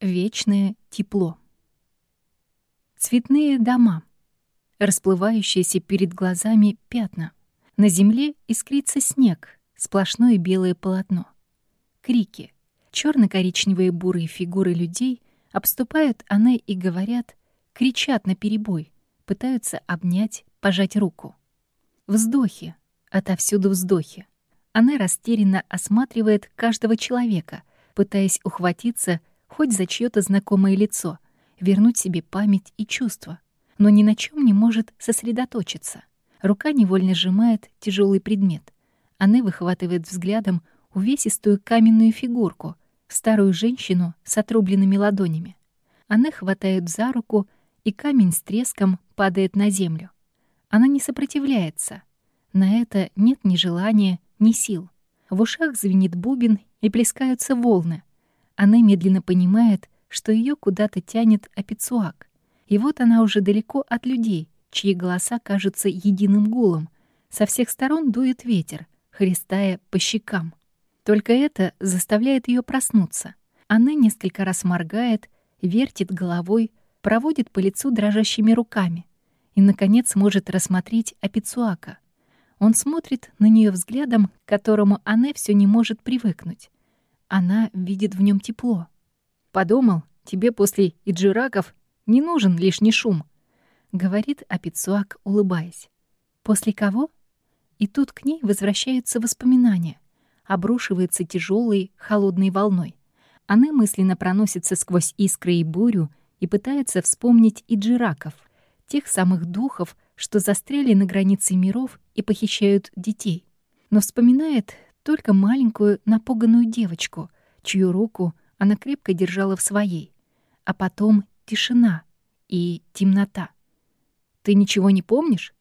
Вечное тепло. Цветные дома. Расплывающиеся перед глазами пятна. На земле искрится снег, сплошное белое полотно. Крики. черно коричневые бурые фигуры людей обступают Анне и говорят, кричат на перебой, пытаются обнять, пожать руку. Вздохи. Отовсюду вздохи. Она растерянно осматривает каждого человека, пытаясь ухватиться хоть за чьё-то знакомое лицо, вернуть себе память и чувства, но ни на чем не может сосредоточиться. Рука невольно сжимает тяжелый предмет. Она выхватывает взглядом увесистую каменную фигурку, старую женщину с отрубленными ладонями. Она хватает за руку, и камень с треском падает на землю. Она не сопротивляется. На это нет ни желания, ни сил. В ушах звенит бубен и плескаются волны. Она медленно понимает, что ее куда-то тянет Апицуак. И вот она уже далеко от людей, чьи голоса кажутся единым гулом. Со всех сторон дует ветер, хлестая по щекам. Только это заставляет ее проснуться. Она несколько раз моргает, вертит головой, проводит по лицу дрожащими руками и, наконец, может рассмотреть Апицуака. Он смотрит на нее взглядом, к которому она все не может привыкнуть. Она видит в нем тепло. «Подумал, тебе после иджираков не нужен лишний шум», — говорит Апицуак, улыбаясь. «После кого?» И тут к ней возвращаются воспоминания. Обрушивается тяжелой, холодной волной. Она мысленно проносится сквозь искры и бурю и пытается вспомнить иджираков, тех самых духов, что застряли на границе миров и похищают детей. Но вспоминает только маленькую напуганную девочку, чью руку она крепко держала в своей. А потом тишина и темнота. «Ты ничего не помнишь?»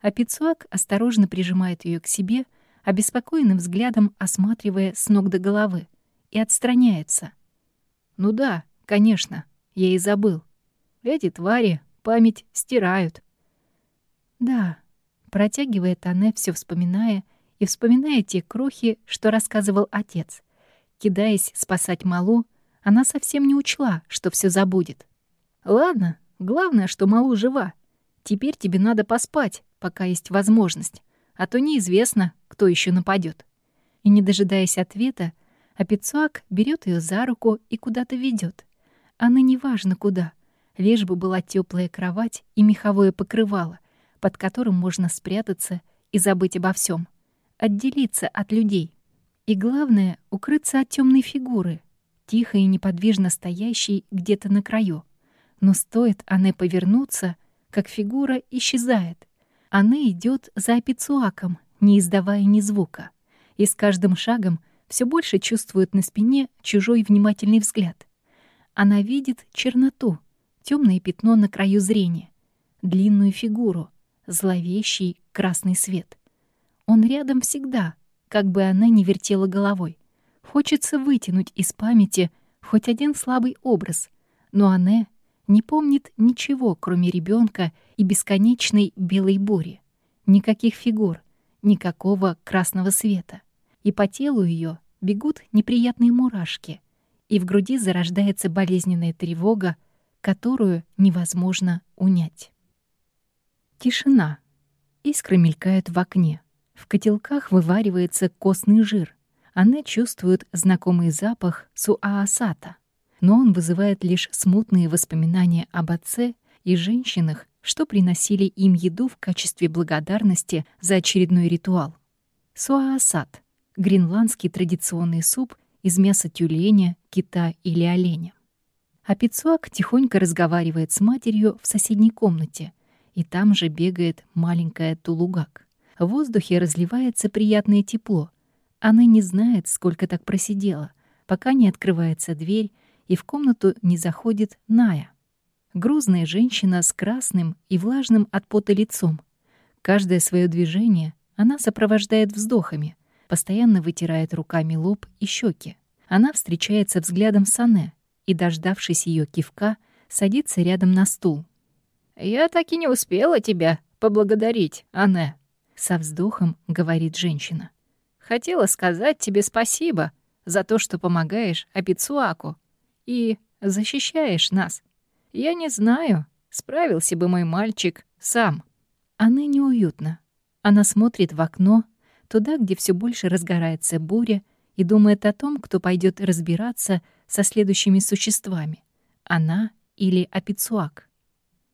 А Пицуак осторожно прижимает ее к себе, обеспокоенным взглядом осматривая с ног до головы, и отстраняется. «Ну да, конечно, я и забыл. Эти твари память стирают». «Да», — протягивает она, все вспоминая, и вспоминая те крохи, что рассказывал отец. Кидаясь спасать Малу, она совсем не учла, что все забудет. «Ладно, главное, что Малу жива. Теперь тебе надо поспать, пока есть возможность, а то неизвестно, кто еще нападет. И не дожидаясь ответа, Апицуак берет ее за руку и куда-то ведет. Она неважно куда, лишь бы была теплая кровать и меховое покрывало, под которым можно спрятаться и забыть обо всем отделиться от людей. И главное — укрыться от темной фигуры, тихо и неподвижно стоящей где-то на краю. Но стоит Анне повернуться, как фигура исчезает. Анне идет за Апицуаком, не издавая ни звука. И с каждым шагом все больше чувствует на спине чужой внимательный взгляд. Она видит черноту, темное пятно на краю зрения, длинную фигуру, зловещий красный свет — он рядом всегда, как бы она ни вертела головой. Хочется вытянуть из памяти хоть один слабый образ, но она не помнит ничего, кроме ребенка и бесконечной белой бури. Никаких фигур, никакого красного света. И по телу ее бегут неприятные мурашки, и в груди зарождается болезненная тревога, которую невозможно унять. Тишина. Искры мелькают в окне. В котелках вываривается костный жир. Она чувствует знакомый запах суаасата, но он вызывает лишь смутные воспоминания об отце и женщинах, что приносили им еду в качестве благодарности за очередной ритуал. Суаасат — гренландский традиционный суп из мяса тюленя, кита или оленя. А Пицуак тихонько разговаривает с матерью в соседней комнате, и там же бегает маленькая Тулугак. В воздухе разливается приятное тепло. Она не знает, сколько так просидела, пока не открывается дверь, и в комнату не заходит Ная. Грузная женщина с красным и влажным от пота лицом. Каждое свое движение она сопровождает вздохами, постоянно вытирает руками лоб и щеки. Она встречается взглядом с Анне и, дождавшись ее кивка, садится рядом на стул. «Я так и не успела тебя поблагодарить, Анне», со вздохом говорит женщина. «Хотела сказать тебе спасибо за то, что помогаешь Апицуаку. И защищаешь нас. Я не знаю, справился бы мой мальчик сам». Она неуютна. Она смотрит в окно, туда, где все больше разгорается буря, и думает о том, кто пойдет разбираться со следующими существами. Она или Апицуак.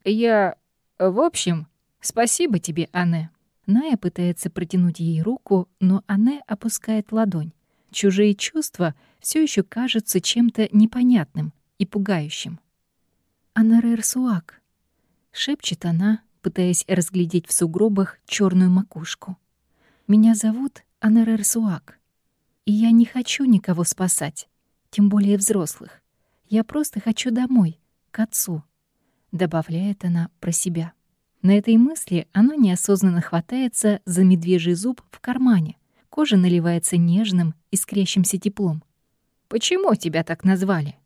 «Я... в общем, спасибо тебе, Анне». Ная пытается протянуть ей руку, но Анне опускает ладонь. Чужие чувства все еще кажутся чем-то непонятным и пугающим. «Анарер Суак», — шепчет она, пытаясь разглядеть в сугробах черную макушку. «Меня зовут Анарер Суак, и я не хочу никого спасать, тем более взрослых. Я просто хочу домой, к отцу», — добавляет она про себя. На этой мысли она неосознанно хватается за медвежий зуб в кармане. Кожа наливается нежным, искрящимся теплом. «Почему тебя так назвали?»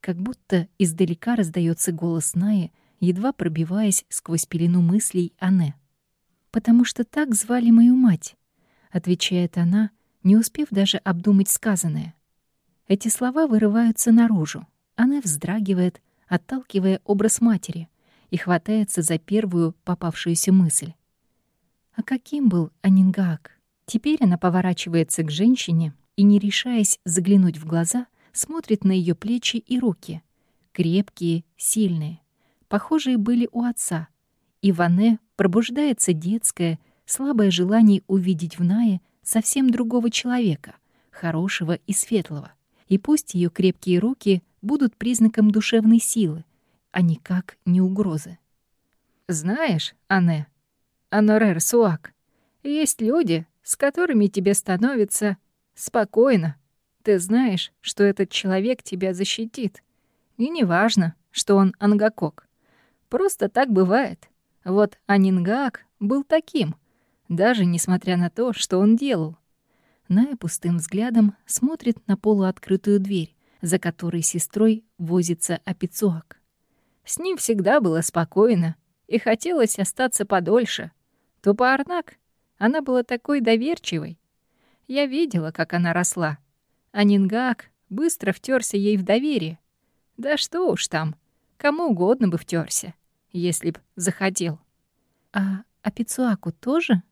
Как будто издалека раздается голос Наи, едва пробиваясь сквозь пелену мыслей Анне. «Потому что так звали мою мать», — отвечает она, не успев даже обдумать сказанное. Эти слова вырываются наружу. Она вздрагивает, отталкивая образ матери, и хватается за первую попавшуюся мысль. А каким был Анингаак? Теперь она поворачивается к женщине и, не решаясь заглянуть в глаза, смотрит на ее плечи и руки. Крепкие, сильные похожие были у отца, и в Анне пробуждается детское, слабое желание увидеть в Нае совсем другого человека, хорошего и светлого. И пусть ее крепкие руки будут признаком душевной силы, а никак не угрозы. «Знаешь, Анне, Анорер Суак, есть люди, с которыми тебе становится спокойно. Ты знаешь, что этот человек тебя защитит. И неважно, что он ангакок. Просто так бывает. Вот Анингак был таким, даже несмотря на то, что он делал. Ная пустым взглядом смотрит на полуоткрытую дверь, за которой сестрой возится Апицуак. С ним всегда было спокойно, и хотелось остаться подольше. Тупоарнак, она была такой доверчивой. Я видела, как она росла. Анингак быстро втерся ей в доверие. Да что уж там, кому угодно бы втерся если б захотел. А Апицуаку тоже?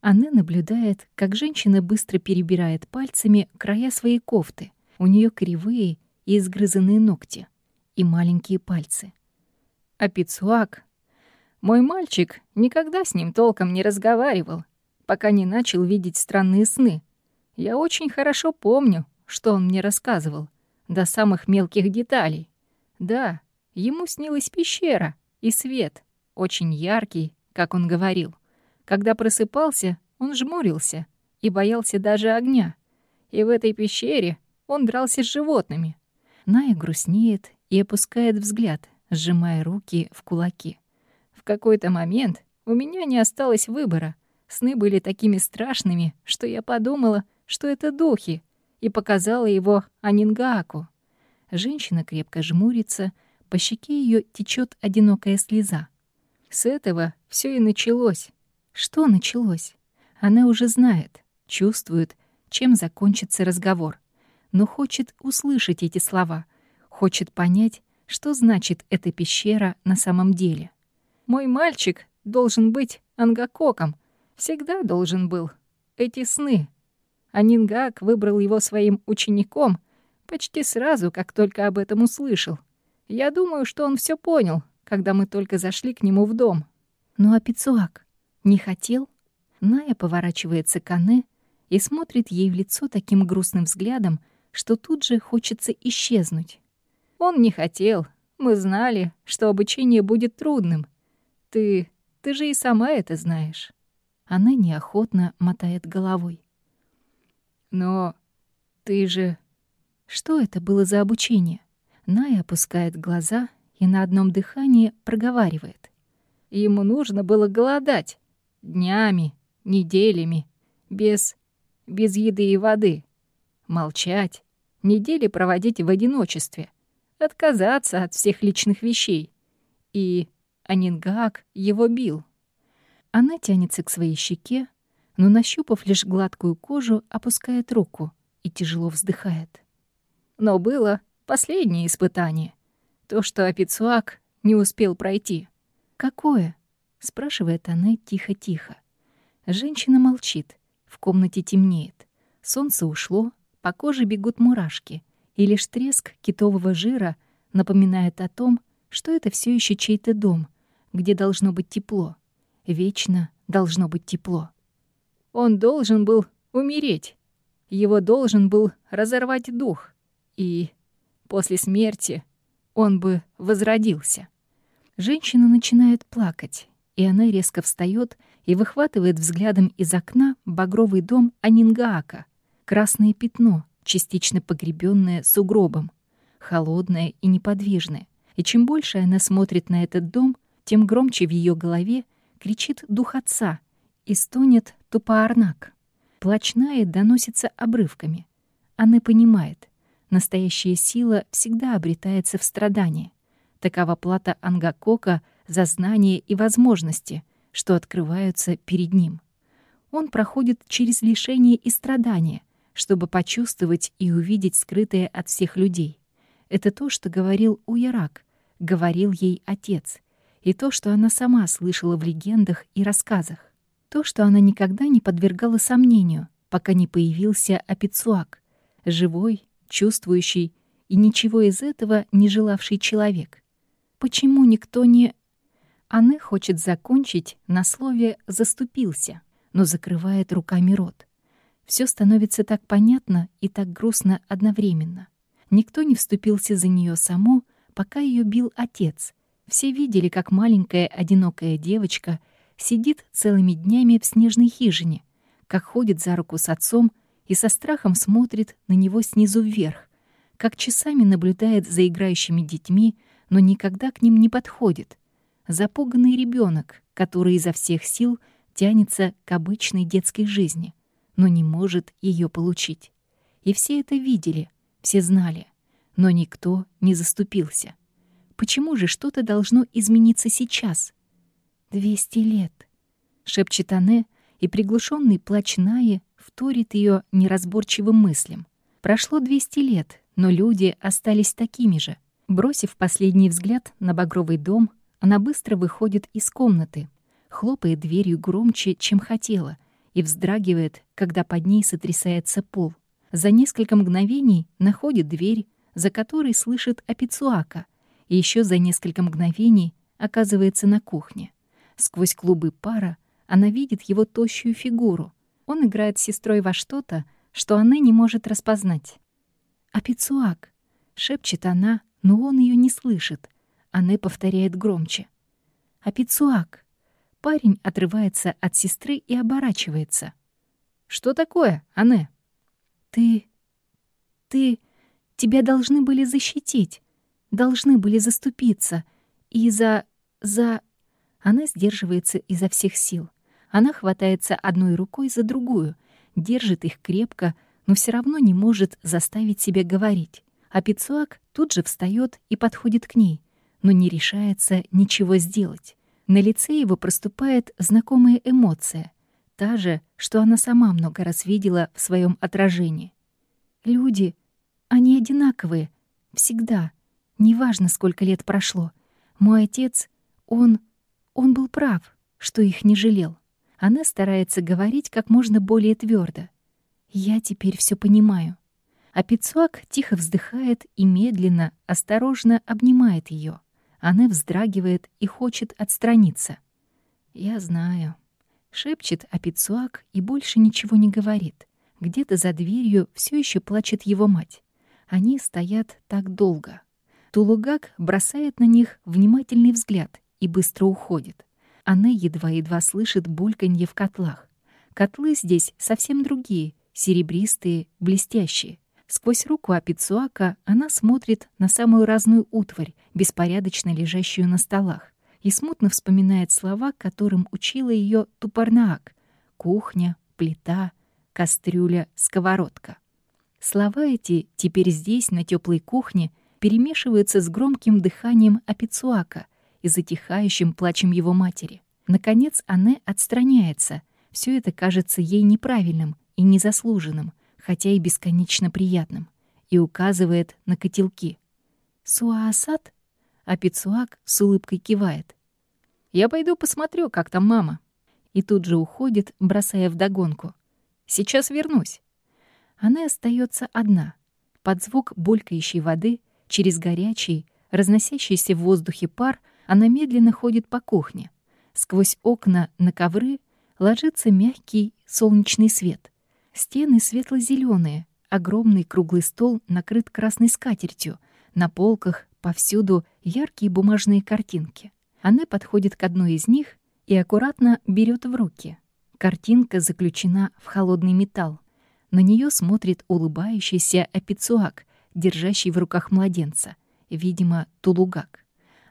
Она наблюдает, как женщина быстро перебирает пальцами края своей кофты. У нее кривые и изгрызанные ногти и маленькие пальцы. Апицуак. Мой мальчик никогда с ним толком не разговаривал, пока не начал видеть странные сны. Я очень хорошо помню, что он мне рассказывал, до самых мелких деталей. Да, ему снилась пещера, и свет, очень яркий, как он говорил. Когда просыпался, он жмурился и боялся даже огня. И в этой пещере он дрался с животными. Ная грустнеет и опускает взгляд, сжимая руки в кулаки. В какой-то момент у меня не осталось выбора. Сны были такими страшными, что я подумала, что это духи, и показала его Анингааку. Женщина крепко жмурится, по щеке ее течет одинокая слеза. С этого все и началось. Что началось? Она уже знает, чувствует, чем закончится разговор, но хочет услышать эти слова, хочет понять, что значит эта пещера на самом деле. Мой мальчик должен быть ангакоком, всегда должен был. Эти сны. Анингак выбрал его своим учеником почти сразу, как только об этом услышал. Я думаю, что он все понял, когда мы только зашли к нему в дом. Ну а Пицуак не хотел? Ная поворачивается к Анне и смотрит ей в лицо таким грустным взглядом, что тут же хочется исчезнуть. Он не хотел. Мы знали, что обучение будет трудным. Ты... ты же и сама это знаешь. Она неохотно мотает головой. Но ты же... Что это было за обучение? Ная опускает глаза и на одном дыхании проговаривает. Ему нужно было голодать. Днями, неделями, без... без еды и воды. Молчать, недели проводить в одиночестве. Отказаться от всех личных вещей. И Анингак его бил. Она тянется к своей щеке, но, нащупав лишь гладкую кожу, опускает руку и тяжело вздыхает. Но было Последнее испытание. То, что Апицуак не успел пройти. «Какое?» — спрашивает она тихо-тихо. Женщина молчит. В комнате темнеет. Солнце ушло, по коже бегут мурашки, и лишь треск китового жира напоминает о том, что это все еще чей-то дом, где должно быть тепло. Вечно должно быть тепло. Он должен был умереть. Его должен был разорвать дух. И после смерти он бы возродился. Женщина начинает плакать, и она резко встает и выхватывает взглядом из окна багровый дом Анингаака. Красное пятно, частично погребенное сугробом, холодное и неподвижное. И чем больше она смотрит на этот дом, тем громче в ее голове кричит дух отца и стонет тупоарнак. Плачная доносится обрывками. Она понимает, настоящая сила всегда обретается в страдании. Такова плата Ангакока за знания и возможности, что открываются перед ним. Он проходит через лишение и страдания, чтобы почувствовать и увидеть скрытое от всех людей. Это то, что говорил Уярак, говорил ей отец, и то, что она сама слышала в легендах и рассказах. То, что она никогда не подвергала сомнению, пока не появился Апицуак, живой, чувствующий и ничего из этого не желавший человек. Почему никто не... Анне хочет закончить на слове «заступился», но закрывает руками рот. Все становится так понятно и так грустно одновременно. Никто не вступился за нее саму, пока ее бил отец. Все видели, как маленькая одинокая девочка сидит целыми днями в снежной хижине, как ходит за руку с отцом и со страхом смотрит на него снизу вверх, как часами наблюдает за играющими детьми, но никогда к ним не подходит. Запуганный ребенок, который изо всех сил тянется к обычной детской жизни, но не может ее получить. И все это видели, все знали, но никто не заступился. Почему же что-то должно измениться сейчас? «Двести лет», — шепчет Анне, и приглушенный плач Наи вторит ее неразборчивым мыслям. Прошло двести лет, но люди остались такими же. Бросив последний взгляд на багровый дом, она быстро выходит из комнаты, хлопает дверью громче, чем хотела, и вздрагивает, когда под ней сотрясается пол. За несколько мгновений находит дверь, за которой слышит Апицуака, и еще за несколько мгновений оказывается на кухне. Сквозь клубы пара она видит его тощую фигуру. Он играет с сестрой во что-то, что она не может распознать. «Апицуак!» — шепчет она, но он ее не слышит. Она повторяет громче. «Апицуак!» Парень отрывается от сестры и оборачивается. «Что такое, Анне?» «Ты... ты... тебя должны были защитить, должны были заступиться. И за... за...» Она сдерживается изо всех сил. Она хватается одной рукой за другую, держит их крепко, но все равно не может заставить себя говорить. А Пицуак тут же встает и подходит к ней, но не решается ничего сделать. На лице его проступает знакомая эмоция, та же, что она сама много раз видела в своем отражении. Люди, они одинаковые, всегда, неважно, сколько лет прошло. Мой отец, он он был прав, что их не жалел. Она старается говорить как можно более твердо. «Я теперь все понимаю». А Пицуак тихо вздыхает и медленно, осторожно обнимает ее. Она вздрагивает и хочет отстраниться. «Я знаю», — шепчет Апицуак и больше ничего не говорит. Где-то за дверью все еще плачет его мать. Они стоят так долго. Тулугак бросает на них внимательный взгляд и быстро уходит. Она едва-едва слышит бульканье в котлах. Котлы здесь совсем другие, серебристые, блестящие. Сквозь руку Апицуака она смотрит на самую разную утварь, беспорядочно лежащую на столах, и смутно вспоминает слова, которым учила ее Тупарнаак: «Кухня», «плита», «кастрюля», «сковородка». Слова эти теперь здесь, на теплой кухне, перемешиваются с громким дыханием Апицуака — и затихающим плачем его матери. Наконец Анне отстраняется. Все это кажется ей неправильным и незаслуженным, хотя и бесконечно приятным. и указывает на котелки. «Суаасад?» А Пицуак с улыбкой кивает. «Я пойду посмотрю, как там мама». И тут же уходит, бросая вдогонку. «Сейчас вернусь». Она остается одна. Под звук булькающей воды, через горячий, разносящийся в воздухе пар, она медленно ходит по кухне. Сквозь окна на ковры ложится мягкий солнечный свет. Стены светло зеленые огромный круглый стол накрыт красной скатертью, на полках повсюду яркие бумажные картинки. Она подходит к одной из них и аккуратно берет в руки. Картинка заключена в холодный металл. На нее смотрит улыбающийся Апицуак, держащий в руках младенца, видимо, Тулугак.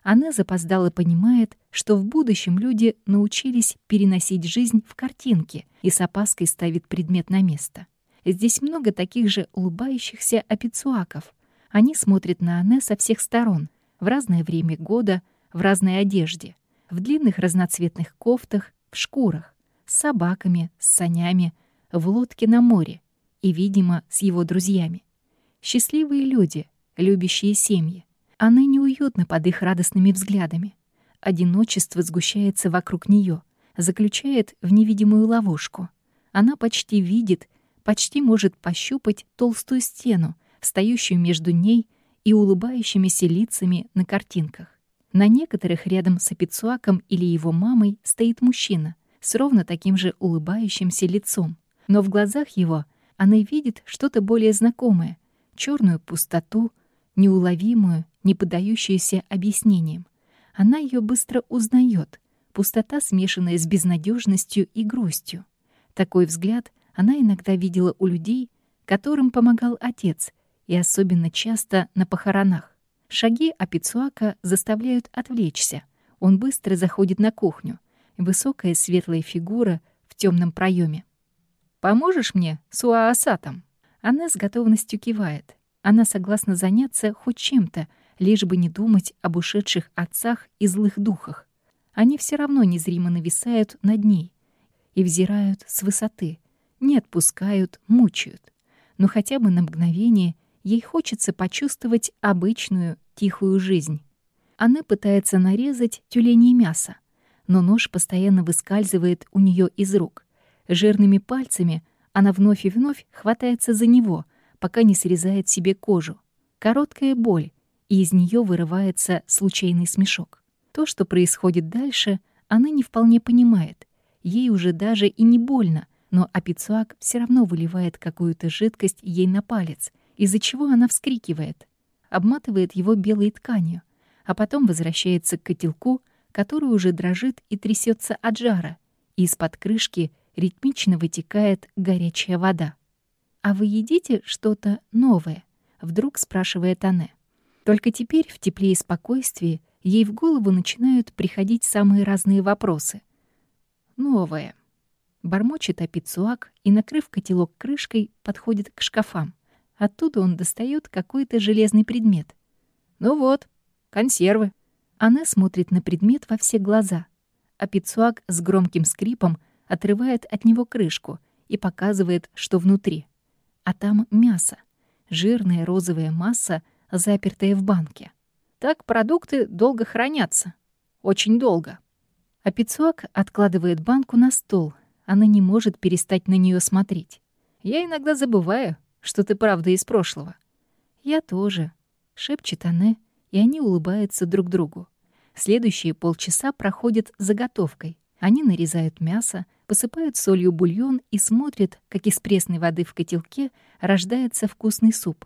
Она запоздала понимает, что в будущем люди научились переносить жизнь в картинки и с опаской ставит предмет на место. Здесь много таких же улыбающихся апицуаков. Они смотрят на Анне со всех сторон, в разное время года, в разной одежде, в длинных разноцветных кофтах, в шкурах, с собаками, с санями, в лодке на море и, видимо, с его друзьями. Счастливые люди, любящие семьи. Анне неуютно под их радостными взглядами. Одиночество сгущается вокруг нее, заключает в невидимую ловушку. Она почти видит почти может пощупать толстую стену, стоящую между ней и улыбающимися лицами на картинках. На некоторых рядом с Апицуаком или его мамой стоит мужчина с ровно таким же улыбающимся лицом. Но в глазах его она видит что-то более знакомое, черную пустоту, неуловимую, не поддающуюся объяснениям. Она ее быстро узнает, пустота, смешанная с безнадежностью и грустью. Такой взгляд она иногда видела у людей, которым помогал отец, и особенно часто на похоронах. Шаги Апицуака заставляют отвлечься. Он быстро заходит на кухню. Высокая светлая фигура в темном проеме. «Поможешь мне с Уаасатом?» Она с готовностью кивает. Она согласна заняться хоть чем-то, лишь бы не думать об ушедших отцах и злых духах. Они все равно незримо нависают над ней и взирают с высоты, не отпускают, мучают. Но хотя бы на мгновение ей хочется почувствовать обычную, тихую жизнь. Она пытается нарезать тюленей мясо, но нож постоянно выскальзывает у нее из рук. Жирными пальцами она вновь и вновь хватается за него, пока не срезает себе кожу. Короткая боль, и из нее вырывается случайный смешок. То, что происходит дальше, она не вполне понимает. Ей уже даже и не больно — но Апицуак все равно выливает какую-то жидкость ей на палец, из-за чего она вскрикивает, обматывает его белой тканью, а потом возвращается к котелку, который уже дрожит и трясется от жара, и из-под крышки ритмично вытекает горячая вода. «А вы едите что-то новое?» — вдруг спрашивает Анне. Только теперь, в тепле и спокойствии, ей в голову начинают приходить самые разные вопросы. «Новое», Бормочет Апицуак и, накрыв котелок крышкой, подходит к шкафам. Оттуда он достает какой-то железный предмет. «Ну вот, консервы». Она смотрит на предмет во все глаза. Апицуак с громким скрипом отрывает от него крышку и показывает, что внутри. А там мясо. Жирная розовая масса, запертая в банке. Так продукты долго хранятся. Очень долго. Апицуак откладывает банку на стол — она не может перестать на нее смотреть. «Я иногда забываю, что ты правда из прошлого». «Я тоже», — шепчет Анне, и они улыбаются друг другу. Следующие полчаса проходят заготовкой. Они нарезают мясо, посыпают солью бульон и смотрят, как из пресной воды в котелке рождается вкусный суп.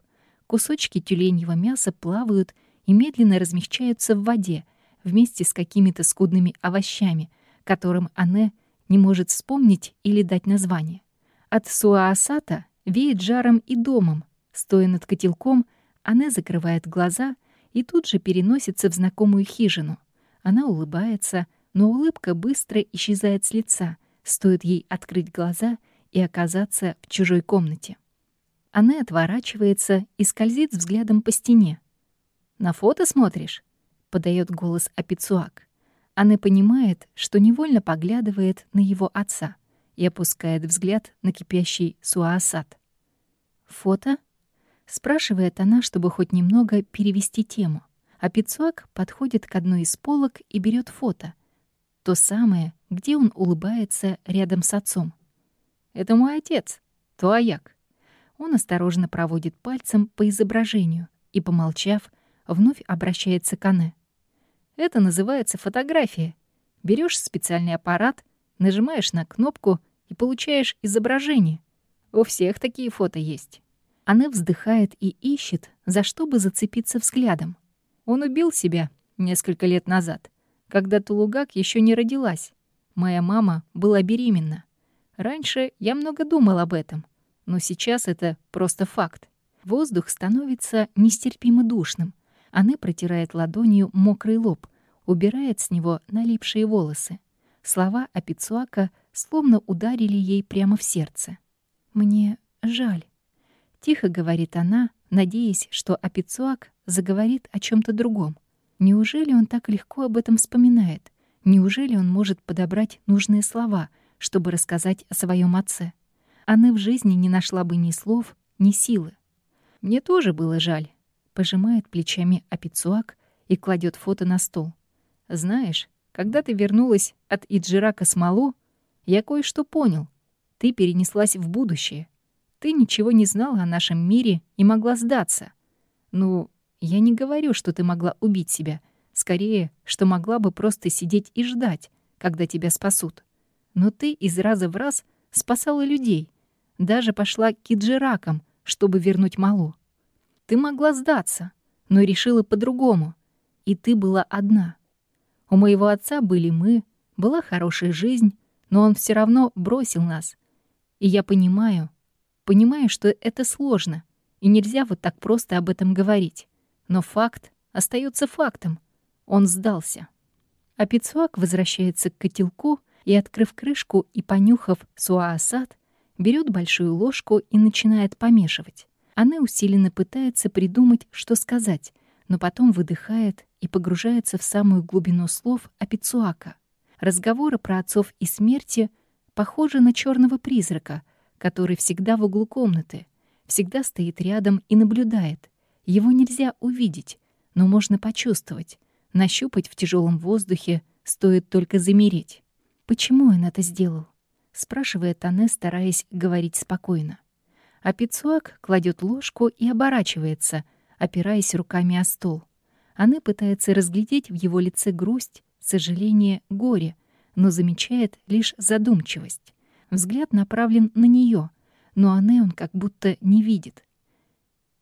Кусочки тюленьего мяса плавают и медленно размягчаются в воде вместе с какими-то скудными овощами, которым Анне не может вспомнить или дать название. От суаасата веет жаром и домом. Стоя над котелком, она закрывает глаза и тут же переносится в знакомую хижину. Она улыбается, но улыбка быстро исчезает с лица, стоит ей открыть глаза и оказаться в чужой комнате. Она отворачивается и скользит взглядом по стене. «На фото смотришь?» — подает голос Апицуак. Она понимает, что невольно поглядывает на его отца и опускает взгляд на кипящий суаасад. «Фото?» Спрашивает она, чтобы хоть немного перевести тему. А Пицуак подходит к одной из полок и берет фото. То самое, где он улыбается рядом с отцом. «Это мой отец, Туаяк». Он осторожно проводит пальцем по изображению и, помолчав, вновь обращается к Анне. «Это называется фотография. Берешь специальный аппарат, нажимаешь на кнопку и получаешь изображение. У всех такие фото есть». Она вздыхает и ищет, за что бы зацепиться взглядом. Он убил себя несколько лет назад, когда Тулугак еще не родилась. Моя мама была беременна. Раньше я много думал об этом, но сейчас это просто факт. Воздух становится нестерпимо душным. Она протирает ладонью мокрый лоб, убирает с него налипшие волосы. Слова о Пицуака словно ударили ей прямо в сердце. «Мне жаль». Тихо говорит она, надеясь, что Апицуак заговорит о чем то другом. Неужели он так легко об этом вспоминает? Неужели он может подобрать нужные слова, чтобы рассказать о своем отце? Она в жизни не нашла бы ни слов, ни силы. Мне тоже было жаль. Пожимает плечами Апицуак и кладет фото на стол. Знаешь, когда ты вернулась от Иджирака Смолу, я кое-что понял. Ты перенеслась в будущее. Ты ничего не знала о нашем мире и могла сдаться. Ну, я не говорю, что ты могла убить себя. Скорее, что могла бы просто сидеть и ждать, когда тебя спасут. Но ты из раза в раз спасала людей. Даже пошла к киджиракам, чтобы вернуть Малу. Ты могла сдаться, но решила по-другому. И ты была одна. У моего отца были мы, была хорошая жизнь, но он все равно бросил нас. И я понимаю, Понимаю, что это сложно, и нельзя вот так просто об этом говорить. Но факт остается фактом. Он сдался. А Пицуак возвращается к котелку и, открыв крышку и понюхав суаасад, берет большую ложку и начинает помешивать. Она усиленно пытается придумать, что сказать, но потом выдыхает и погружается в самую глубину слов о Пицуака. Разговоры про отцов и смерти похожи на черного призрака, который всегда в углу комнаты, всегда стоит рядом и наблюдает. Его нельзя увидеть, но можно почувствовать, нащупать в тяжелом воздухе, стоит только замереть. «Почему он это сделал?» — спрашивает Анне, стараясь говорить спокойно. А Пицуак кладет ложку и оборачивается, опираясь руками о стол. Анне пытается разглядеть в его лице грусть, сожаление, горе, но замечает лишь задумчивость. Взгляд направлен на нее, но Анне он как будто не видит.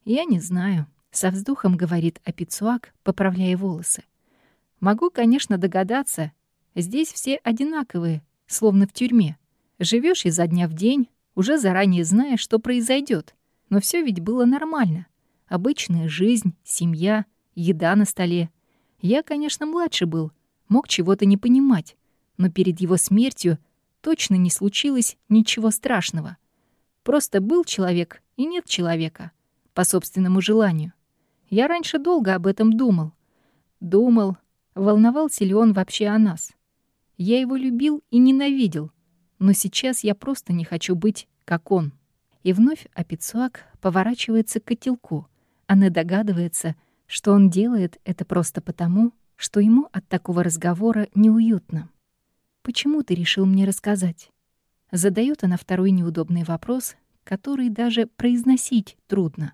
«Я не знаю», — со вздохом говорит Апицуак, поправляя волосы. «Могу, конечно, догадаться. Здесь все одинаковые, словно в тюрьме. Живешь изо дня в день, уже заранее зная, что произойдет. Но все ведь было нормально. Обычная жизнь, семья, еда на столе. Я, конечно, младше был, мог чего-то не понимать, но перед его смертью — точно не случилось ничего страшного. Просто был человек и нет человека, по собственному желанию. Я раньше долго об этом думал. Думал, волновался ли он вообще о нас. Я его любил и ненавидел, но сейчас я просто не хочу быть, как он. И вновь Апицуак поворачивается к котелку. Она догадывается, что он делает это просто потому, что ему от такого разговора неуютно. Почему ты решил мне рассказать? Задает она второй неудобный вопрос, который даже произносить трудно,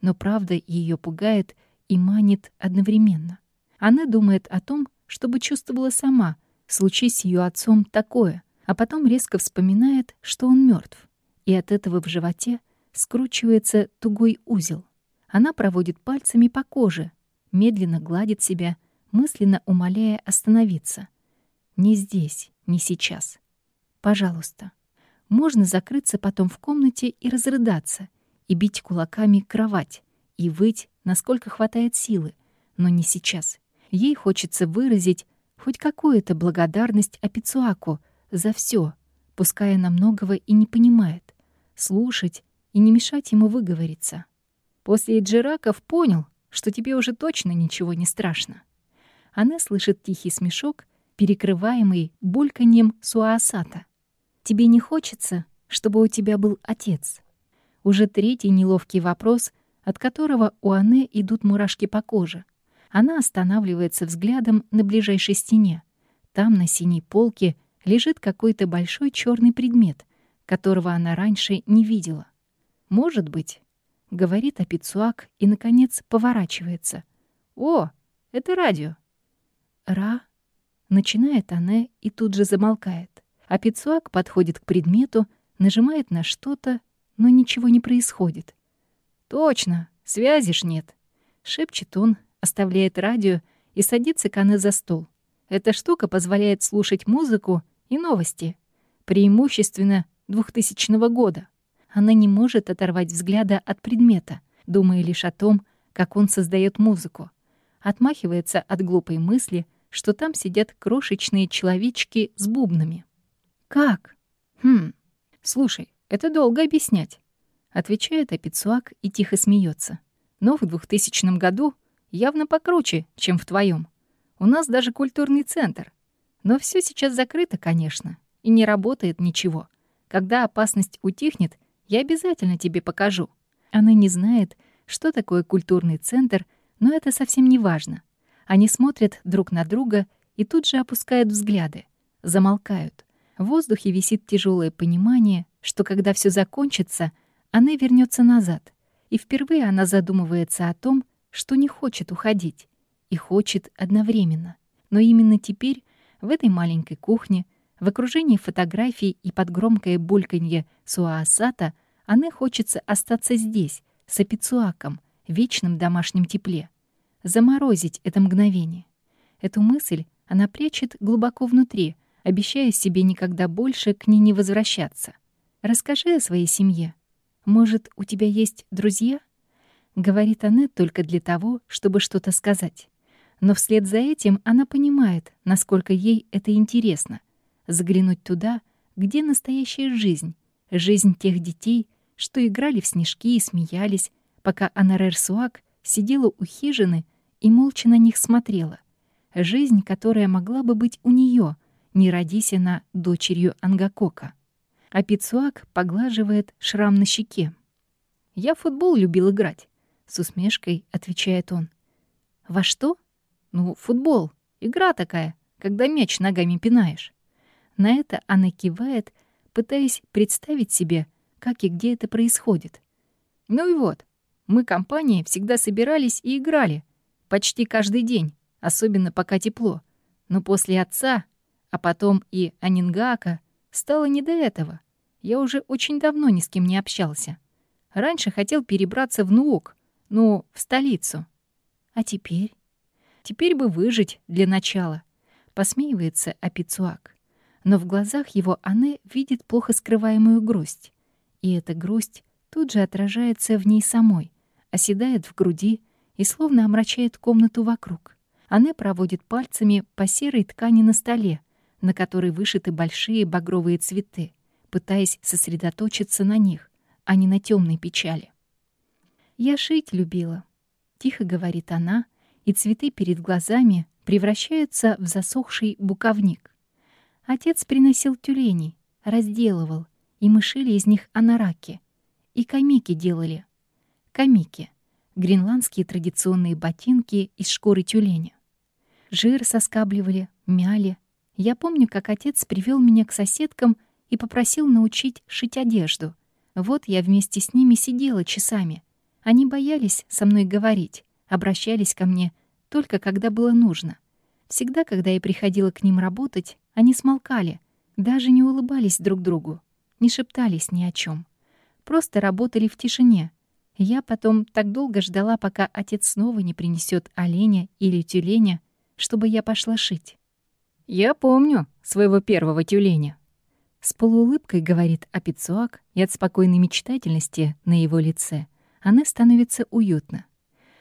но правда ее пугает и манит одновременно. Она думает о том, чтобы чувствовала сама, случись ее отцом такое, а потом резко вспоминает, что он мертв, и от этого в животе скручивается тугой узел. Она проводит пальцами по коже, медленно гладит себя, мысленно умоляя остановиться — не здесь, не сейчас. Пожалуйста. Можно закрыться потом в комнате и разрыдаться, и бить кулаками кровать, и выть, насколько хватает силы, но не сейчас. Ей хочется выразить хоть какую-то благодарность Апицуаку за все, пускай она многого и не понимает, слушать и не мешать ему выговориться. После Джираков понял, что тебе уже точно ничего не страшно. Она слышит тихий смешок перекрываемый бульканьем суаасата. «Тебе не хочется, чтобы у тебя был отец?» Уже третий неловкий вопрос от которого у Анне идут мурашки по коже. Она останавливается взглядом на ближайшей стене. Там, на синей полке, лежит какой-то большой черный предмет, которого она раньше не видела. «Может быть», — говорит Апицуак и, наконец, поворачивается. «О, это радио». «Ра», — начинает она и тут же замолкает. Апицуак подходит к предмету, нажимает на что-то, но ничего не происходит. «Точно, связи ж нет», — шепчет он, оставляет радио и садится к Анне за стол. Эта штука позволяет слушать музыку и новости, преимущественно 2000 года. Она не может оторвать взгляда от предмета, думая лишь о том, как он создает музыку. Отмахивается от глупой мысли, что там сидят крошечные человечки с бубнами. «Как? Хм, слушай, это долго объяснять», — отвечает Апицуак и тихо смеется. «Но в 2000 году явно покруче, чем в твоем. У нас даже культурный центр. Но все сейчас закрыто, конечно, и не работает ничего. Когда опасность утихнет, я обязательно тебе покажу. Она не знает, что такое культурный центр, но это совсем не важно. Они смотрят друг на друга и тут же опускают взгляды, замолкают. В воздухе висит тяжелое понимание, что когда все закончится, она вернется назад. И впервые она задумывается о том, что не хочет уходить и хочет одновременно. Но именно теперь, в этой маленькой кухне, в окружении фотографий и под громкое бульканье суаасата, она хочется остаться здесь, с апицуаком, в вечном домашнем тепле. Заморозить это мгновение. Эту мысль она прячет глубоко внутри, обещая себе никогда больше к ней не возвращаться. «Расскажи о своей семье. Может, у тебя есть друзья?» Говорит Аннет только для того, чтобы что-то сказать. Но вслед за этим она понимает, насколько ей это интересно. Заглянуть туда, где настоящая жизнь. Жизнь тех детей, что играли в снежки и смеялись, пока Анарер Суак сидела у хижины и молча на них смотрела. Жизнь, которая могла бы быть у нее, не родись она дочерью Ангакока. А Пицуак поглаживает шрам на щеке. «Я в футбол любил играть. С усмешкой отвечает он. «Во что?» «Ну, футбол. Игра такая, когда мяч ногами пинаешь». На это она кивает, пытаясь представить себе, как и где это происходит. Ну и вот, мы компанией всегда собирались и играли. Почти каждый день, особенно пока тепло. Но после отца, а потом и Анингака, стало не до этого. Я уже очень давно ни с кем не общался. Раньше хотел перебраться в Нуок, ну, в столицу. А теперь? Теперь бы выжить для начала. Посмеивается Апицуак. Но в глазах его Анне видит плохо скрываемую грусть. И эта грусть тут же отражается в ней самой, оседает в груди и словно омрачает комнату вокруг. Анне проводит пальцами по серой ткани на столе, на которой вышиты большие багровые цветы, пытаясь сосредоточиться на них, а не на темной печали. «Я шить любила», — тихо говорит она, и цветы перед глазами превращаются в засохший буковник. Отец приносил тюленей, разделывал, и мы шили из них анараки. И камики делали. Камики — гренландские традиционные ботинки из шкуры тюленя. Жир соскабливали, мяли. Я помню, как отец привел меня к соседкам и попросил научить шить одежду. Вот я вместе с ними сидела часами — они боялись со мной говорить, обращались ко мне только когда было нужно. Всегда, когда я приходила к ним работать, они смолкали, даже не улыбались друг другу, не шептались ни о чем, Просто работали в тишине. Я потом так долго ждала, пока отец снова не принесет оленя или тюленя, чтобы я пошла шить. «Я помню своего первого тюленя», — с полуулыбкой говорит Апицуак, и от спокойной мечтательности на его лице — Анне становится уютно.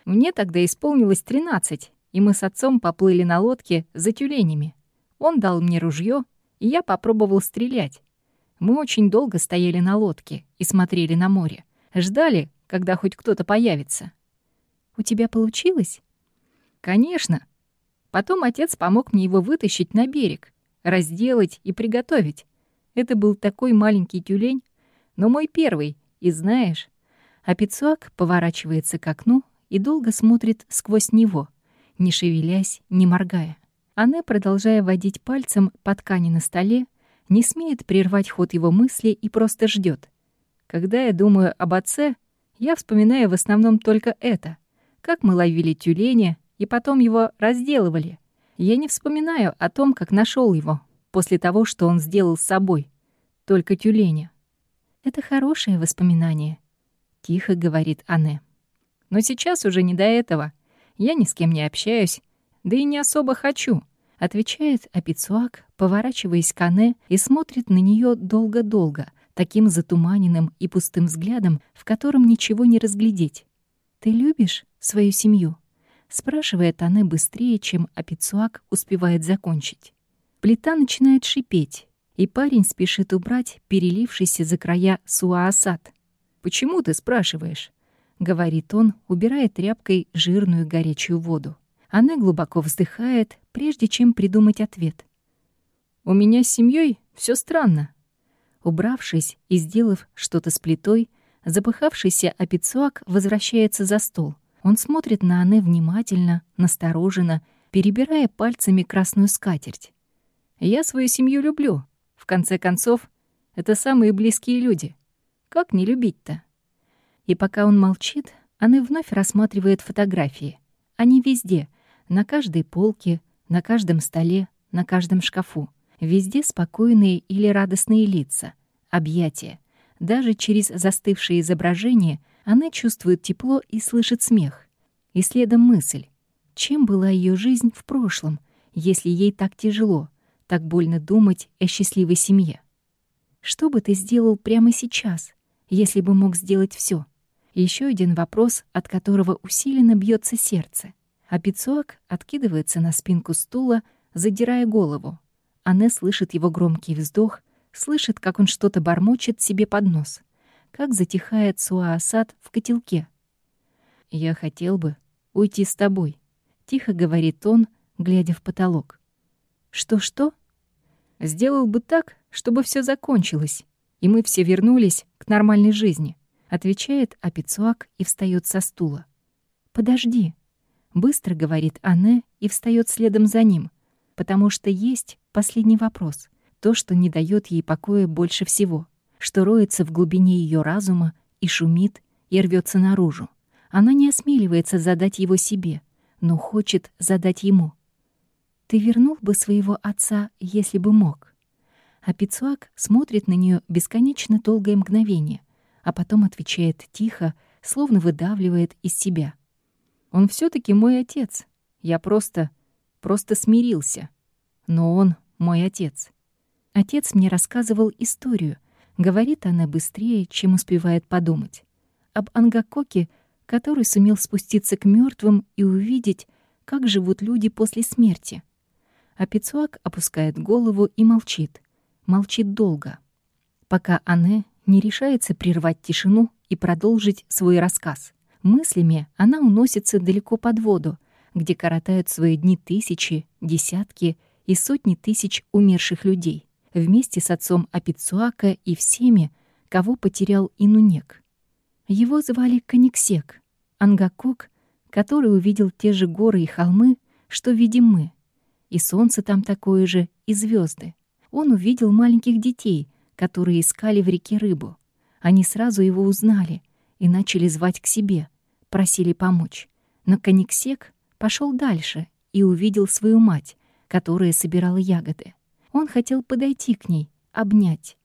Мне тогда исполнилось 13, и мы с отцом поплыли на лодке за тюленями. Он дал мне ружье, и я попробовал стрелять. Мы очень долго стояли на лодке и смотрели на море. Ждали, когда хоть кто-то появится. «У тебя получилось?» «Конечно. Потом отец помог мне его вытащить на берег, разделать и приготовить. Это был такой маленький тюлень, но мой первый, и знаешь, А Пицуак поворачивается к окну и долго смотрит сквозь него, не шевелясь, не моргая. Она, продолжая водить пальцем по ткани на столе, не смеет прервать ход его мысли и просто ждет. Когда я думаю об отце, я вспоминаю в основном только это. Как мы ловили тюленя и потом его разделывали. Я не вспоминаю о том, как нашел его, после того, что он сделал с собой. Только тюленя. Это хорошее воспоминание, тихо говорит Анне. Но сейчас уже не до этого. Я ни с кем не общаюсь, да и не особо хочу, отвечает Апицуак, поворачиваясь к Анне и смотрит на нее долго-долго, таким затуманенным и пустым взглядом, в котором ничего не разглядеть. «Ты любишь свою семью?» — спрашивает Анне быстрее, чем Апицуак успевает закончить. Плита начинает шипеть, и парень спешит убрать перелившийся за края суаасад. «Почему ты спрашиваешь?» — говорит он, убирая тряпкой жирную горячую воду. Она глубоко вздыхает, прежде чем придумать ответ. «У меня с семьей все странно». Убравшись и сделав что-то с плитой, запыхавшийся Апицуак возвращается за стол. Он смотрит на Анне внимательно, настороженно, перебирая пальцами красную скатерть. «Я свою семью люблю. В конце концов, это самые близкие люди. Как не любить-то?» И пока он молчит, Анне вновь рассматривает фотографии. Они везде, на каждой полке, на каждом столе, на каждом шкафу. Везде спокойные или радостные лица, объятия. Даже через застывшие изображения она чувствует тепло и слышит смех. И следом мысль. Чем была ее жизнь в прошлом, если ей так тяжело, так больно думать о счастливой семье? Что бы ты сделал прямо сейчас, если бы мог сделать все? Еще один вопрос, от которого усиленно бьется сердце. А Пицуак откидывается на спинку стула, задирая голову. Анне слышит его громкий вздох, слышит, как он что-то бормочет себе под нос, как затихает Суаасад в котелке. «Я хотел бы уйти с тобой», — тихо говорит он, глядя в потолок. «Что-что?» «Сделал бы так, чтобы все закончилось, и мы все вернулись к нормальной жизни», — отвечает Апицуак и встает со стула. «Подожди», Быстро говорит Анне и встает следом за ним, потому что есть последний вопрос, то, что не дает ей покоя больше всего, что роется в глубине ее разума и шумит, и рвется наружу. Она не осмеливается задать его себе, но хочет задать ему. «Ты вернул бы своего отца, если бы мог?» А Пицуак смотрит на нее бесконечно долгое мгновение, а потом отвечает тихо, словно выдавливает из себя — он все таки мой отец. Я просто... просто смирился. Но он мой отец. Отец мне рассказывал историю. Говорит она быстрее, чем успевает подумать. Об Ангакоке, который сумел спуститься к мертвым и увидеть, как живут люди после смерти. А Пицуак опускает голову и молчит. Молчит долго. Пока Анне не решается прервать тишину и продолжить свой рассказ. Мыслями она уносится далеко под воду, где коротают свои дни тысячи, десятки и сотни тысяч умерших людей, вместе с отцом Апицуака и всеми, кого потерял Инунек. Его звали Каниксек, Ангакок, который увидел те же горы и холмы, что видим мы. И солнце там такое же, и звезды. Он увидел маленьких детей, которые искали в реке рыбу. Они сразу его узнали и начали звать к себе, просили помочь. Но Кониксек пошел дальше и увидел свою мать, которая собирала ягоды. Он хотел подойти к ней, обнять,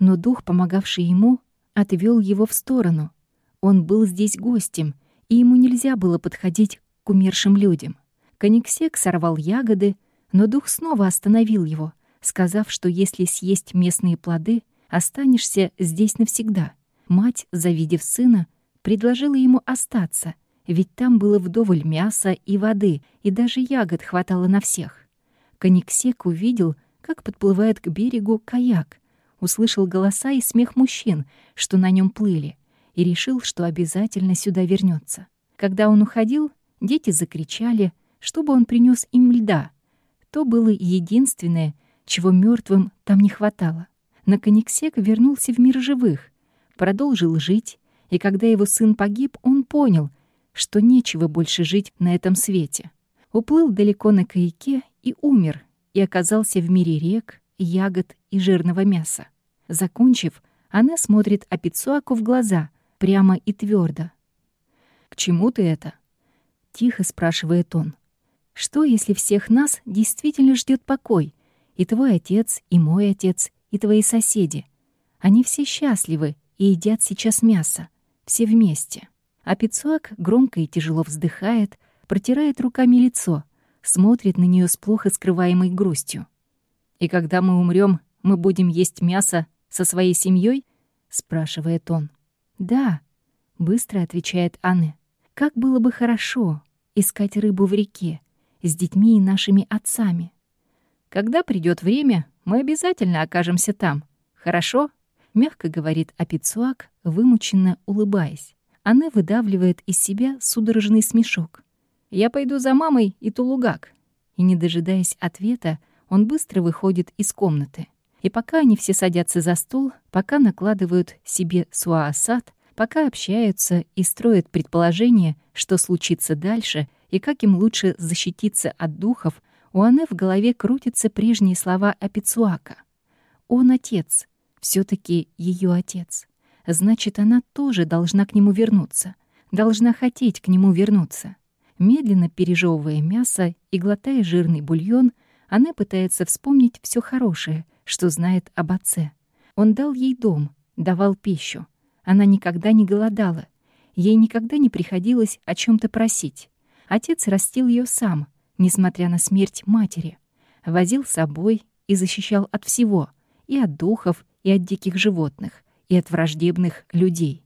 но дух, помогавший ему, отвел его в сторону. Он был здесь гостем, и ему нельзя было подходить к умершим людям. Кониксек сорвал ягоды, но дух снова остановил его, сказав, что если съесть местные плоды, останешься здесь навсегда. Мать, завидев сына, предложила ему остаться, ведь там было вдоволь мяса и воды, и даже ягод хватало на всех. Кониксек увидел, как подплывает к берегу каяк, услышал голоса и смех мужчин, что на нем плыли, и решил, что обязательно сюда вернется. Когда он уходил, дети закричали, чтобы он принес им льда. То было единственное, чего мертвым там не хватало. На Кониксек вернулся в мир живых, продолжил жить, И когда его сын погиб, он понял, что нечего больше жить на этом свете. Уплыл далеко на каяке и умер, и оказался в мире рек, ягод и жирного мяса. Закончив, она смотрит Апицуаку в глаза, прямо и твердо. «К чему ты это?» — тихо спрашивает он. «Что, если всех нас действительно ждет покой? И твой отец, и мой отец, и твои соседи. Они все счастливы и едят сейчас мясо. Все вместе». А Пицуак громко и тяжело вздыхает, протирает руками лицо, смотрит на нее с плохо скрываемой грустью. «И когда мы умрем, мы будем есть мясо со своей семьей? спрашивает он. «Да», — быстро отвечает Анне. «Как было бы хорошо искать рыбу в реке с детьми и нашими отцами. Когда придет время, мы обязательно окажемся там. Хорошо?» — мягко говорит Апицуак, вымученно улыбаясь. Анне выдавливает из себя судорожный смешок. «Я пойду за мамой и Тулугак». И, не дожидаясь ответа, он быстро выходит из комнаты. И пока они все садятся за стол, пока накладывают себе суаасад, пока общаются и строят предположение, что случится дальше и как им лучше защититься от духов, у Анне в голове крутятся прежние слова Апицуака. «Он отец, все таки ее отец. Значит, она тоже должна к нему вернуться, должна хотеть к нему вернуться». Медленно пережевывая мясо и глотая жирный бульон, она пытается вспомнить все хорошее, что знает об отце. Он дал ей дом, давал пищу. Она никогда не голодала. Ей никогда не приходилось о чем то просить. Отец растил ее сам, несмотря на смерть матери. Возил с собой и защищал от всего, и от духов, и от диких животных, и от враждебных людей.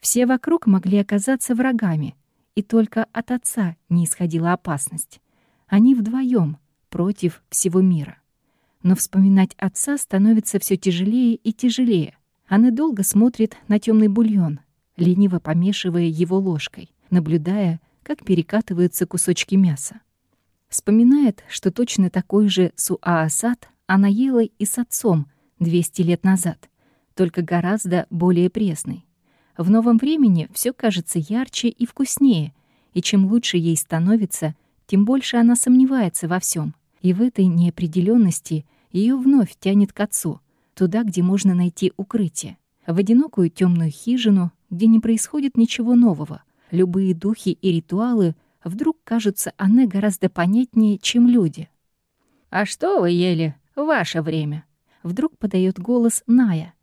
Все вокруг могли оказаться врагами, и только от отца не исходила опасность. Они вдвоем против всего мира. Но вспоминать отца становится все тяжелее и тяжелее. Она долго смотрит на темный бульон, лениво помешивая его ложкой, наблюдая, как перекатываются кусочки мяса. Вспоминает, что точно такой же суаасад она ела и с отцом 200 лет назад, только гораздо более пресный. В новом времени все кажется ярче и вкуснее, и чем лучше ей становится, тем больше она сомневается во всем. И в этой неопределенности ее вновь тянет к отцу, туда, где можно найти укрытие, в одинокую темную хижину, где не происходит ничего нового. Любые духи и ритуалы вдруг кажутся Анне гораздо понятнее, чем люди. «А что вы ели в ваше время?» Вдруг подает голос Ная,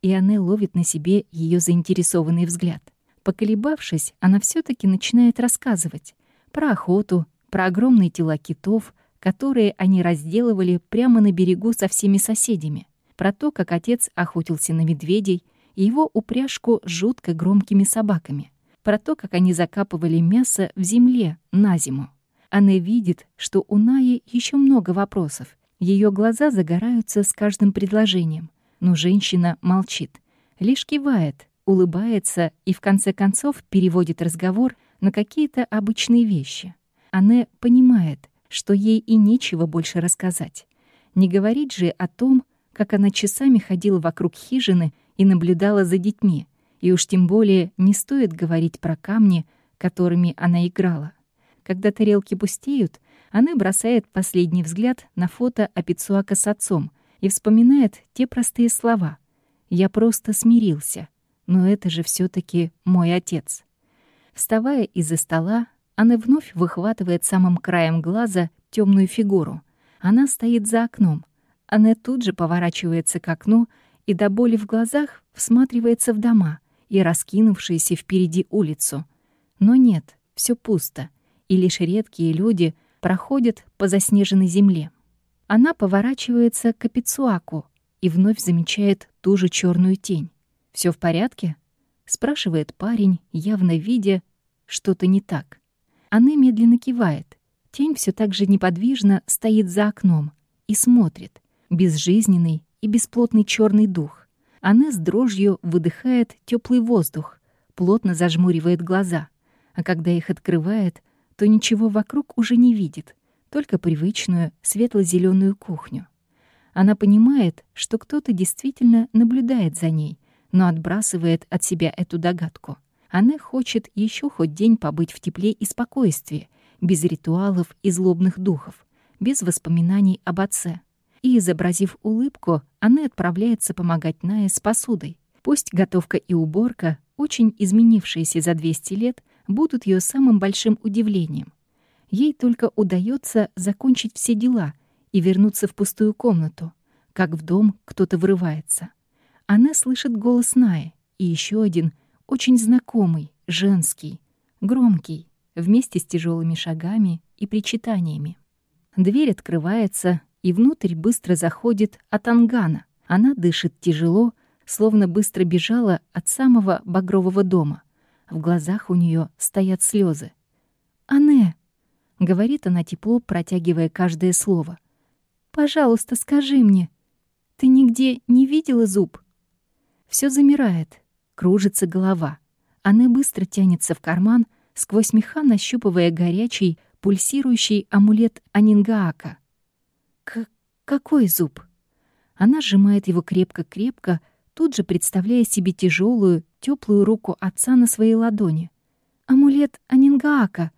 и Анне ловит на себе ее заинтересованный взгляд. Поколебавшись, она все таки начинает рассказывать про охоту, про огромные тела китов — которые они разделывали прямо на берегу со всеми соседями, про то, как отец охотился на медведей и его упряжку с жутко громкими собаками, про то, как они закапывали мясо в земле на зиму. Она видит, что у Наи еще много вопросов. Ее глаза загораются с каждым предложением, но женщина молчит, лишь кивает, улыбается и в конце концов переводит разговор на какие-то обычные вещи. Она понимает, что ей и нечего больше рассказать. Не говорить же о том, как она часами ходила вокруг хижины и наблюдала за детьми, и уж тем более не стоит говорить про камни, которыми она играла. Когда тарелки пустеют, она бросает последний взгляд на фото Апицуака с отцом и вспоминает те простые слова «Я просто смирился, но это же все таки мой отец». Вставая из-за стола, она вновь выхватывает самым краем глаза темную фигуру. Она стоит за окном. Она тут же поворачивается к окну и до боли в глазах всматривается в дома и раскинувшуюся впереди улицу. Но нет, все пусто, и лишь редкие люди проходят по заснеженной земле. Она поворачивается к Апицуаку и вновь замечает ту же черную тень. Все в порядке?» — спрашивает парень, явно видя что-то не так. Она медленно кивает. Тень все так же неподвижно стоит за окном и смотрит. Безжизненный и бесплотный черный дух. Она с дрожью выдыхает теплый воздух, плотно зажмуривает глаза. А когда их открывает, то ничего вокруг уже не видит, только привычную светло зеленую кухню. Она понимает, что кто-то действительно наблюдает за ней, но отбрасывает от себя эту догадку. Она хочет еще хоть день побыть в тепле и спокойствии, без ритуалов и злобных духов, без воспоминаний об отце. И, изобразив улыбку, она отправляется помогать Нае с посудой. Пусть готовка и уборка, очень изменившиеся за 200 лет, будут ее самым большим удивлением. Ей только удается закончить все дела и вернуться в пустую комнату, как в дом кто-то врывается. Она слышит голос Наи и еще один, очень знакомый, женский, громкий, вместе с тяжелыми шагами и причитаниями. Дверь открывается, и внутрь быстро заходит Атангана. Она дышит тяжело, словно быстро бежала от самого багрового дома. В глазах у нее стоят слезы. «Ане!» — говорит она тепло, протягивая каждое слово. «Пожалуйста, скажи мне, ты нигде не видела зуб?» Все замирает, кружится голова. Она быстро тянется в карман, сквозь меха нащупывая горячий, пульсирующий амулет Анингаака. Какой зуб? Она сжимает его крепко-крепко, тут же представляя себе тяжелую, теплую руку отца на своей ладони. Амулет Анингаака.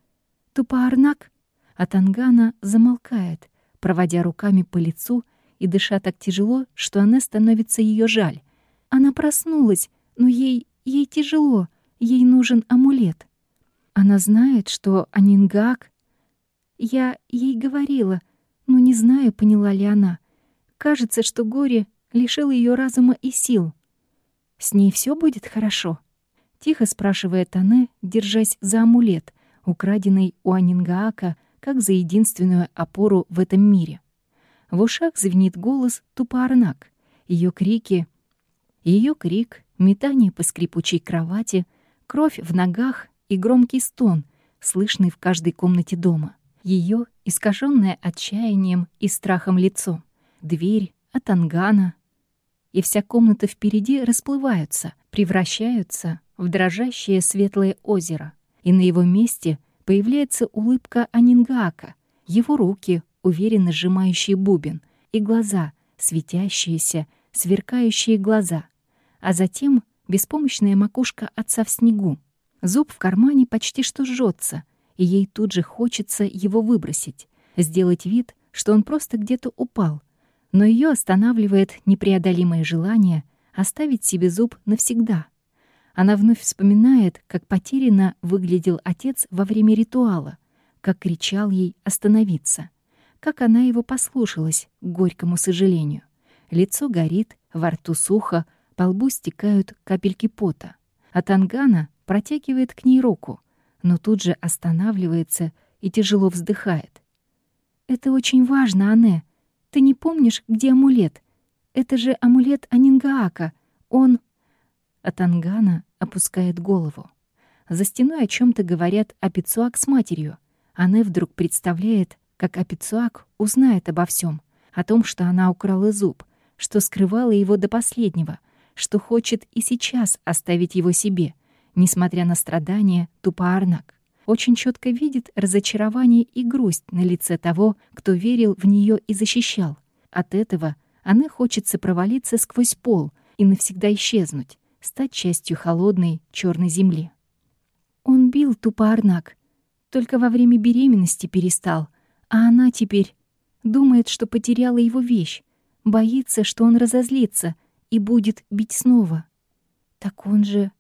Тупаарнак. А Тангана замолкает, проводя руками по лицу и дыша так тяжело, что она становится ее жаль. Она проснулась, но ей, ей тяжело, ей нужен амулет. Она знает, что Анингак... Я ей говорила, но не знаю, поняла ли она. Кажется, что горе лишило ее разума и сил. «С ней все будет хорошо?» — тихо спрашивает она, держась за амулет, украденный у Анингаака, как за единственную опору в этом мире. В ушах звенит голос Тупаарнак. Ее крики... Ее крик, метание по скрипучей кровати, кровь в ногах и громкий стон, слышный в каждой комнате дома. Ее искаженное отчаянием и страхом лицо. Дверь, Атангана, и вся комната впереди расплываются, превращаются в дрожащее светлое озеро. И на его месте появляется улыбка Анингака, его руки, уверенно сжимающие бубен, и глаза, светящиеся, сверкающие глаза. А затем беспомощная макушка отца в снегу. Зуб в кармане почти что жжется, и ей тут же хочется его выбросить, сделать вид, что он просто где-то упал, но ее останавливает непреодолимое желание оставить себе зуб навсегда. Она вновь вспоминает, как потерянно выглядел отец во время ритуала, как кричал ей остановиться, как она его послушалась, к горькому сожалению. Лицо горит, во рту сухо, по лбу стекают капельки пота. А Тангана протягивает к ней руку, но тут же останавливается и тяжело вздыхает. «Это очень важно, Анне. Ты не помнишь, где амулет? Это же амулет Анингаака. Он...» Атангана опускает голову. За стеной о чем то говорят Апицуак с матерью. Анне вдруг представляет, как Апицуак узнает обо всем, о том, что она украла зуб, что скрывала его до последнего, что хочет и сейчас оставить его себе, несмотря на страдания Тупаарнак очень четко видит разочарование и грусть на лице того, кто верил в нее и защищал. От этого она хочется провалиться сквозь пол и навсегда исчезнуть, стать частью холодной черной земли. Он бил Тупаарнак, только во время беременности перестал, а она теперь думает, что потеряла его вещь, боится, что он разозлится и будет бить снова. Так он же...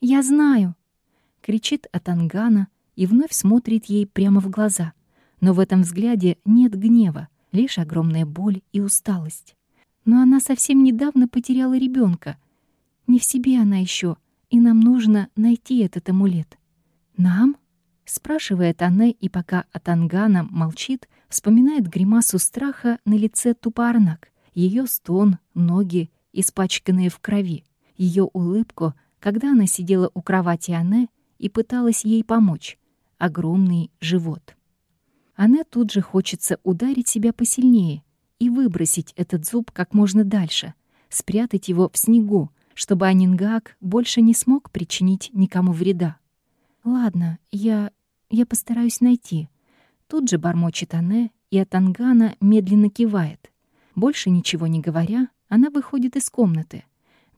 «Я знаю!» — кричит Атангана, и вновь смотрит ей прямо в глаза. Но в этом взгляде нет гнева, лишь огромная боль и усталость. Но она совсем недавно потеряла ребенка. Не в себе она еще, и нам нужно найти этот амулет. «Нам?» — спрашивает она, и пока Атангана молчит, вспоминает гримасу страха на лице Тупарнак, ее стон, ноги, испачканные в крови, ее улыбку, когда она сидела у кровати Анне и пыталась ей помочь, огромный живот. Она тут же хочется ударить себя посильнее и выбросить этот зуб как можно дальше, спрятать его в снегу, чтобы Анингак больше не смог причинить никому вреда. «Ладно, я... я постараюсь найти». Тут же бормочет Ане, и Атангана медленно кивает. Больше ничего не говоря, она выходит из комнаты.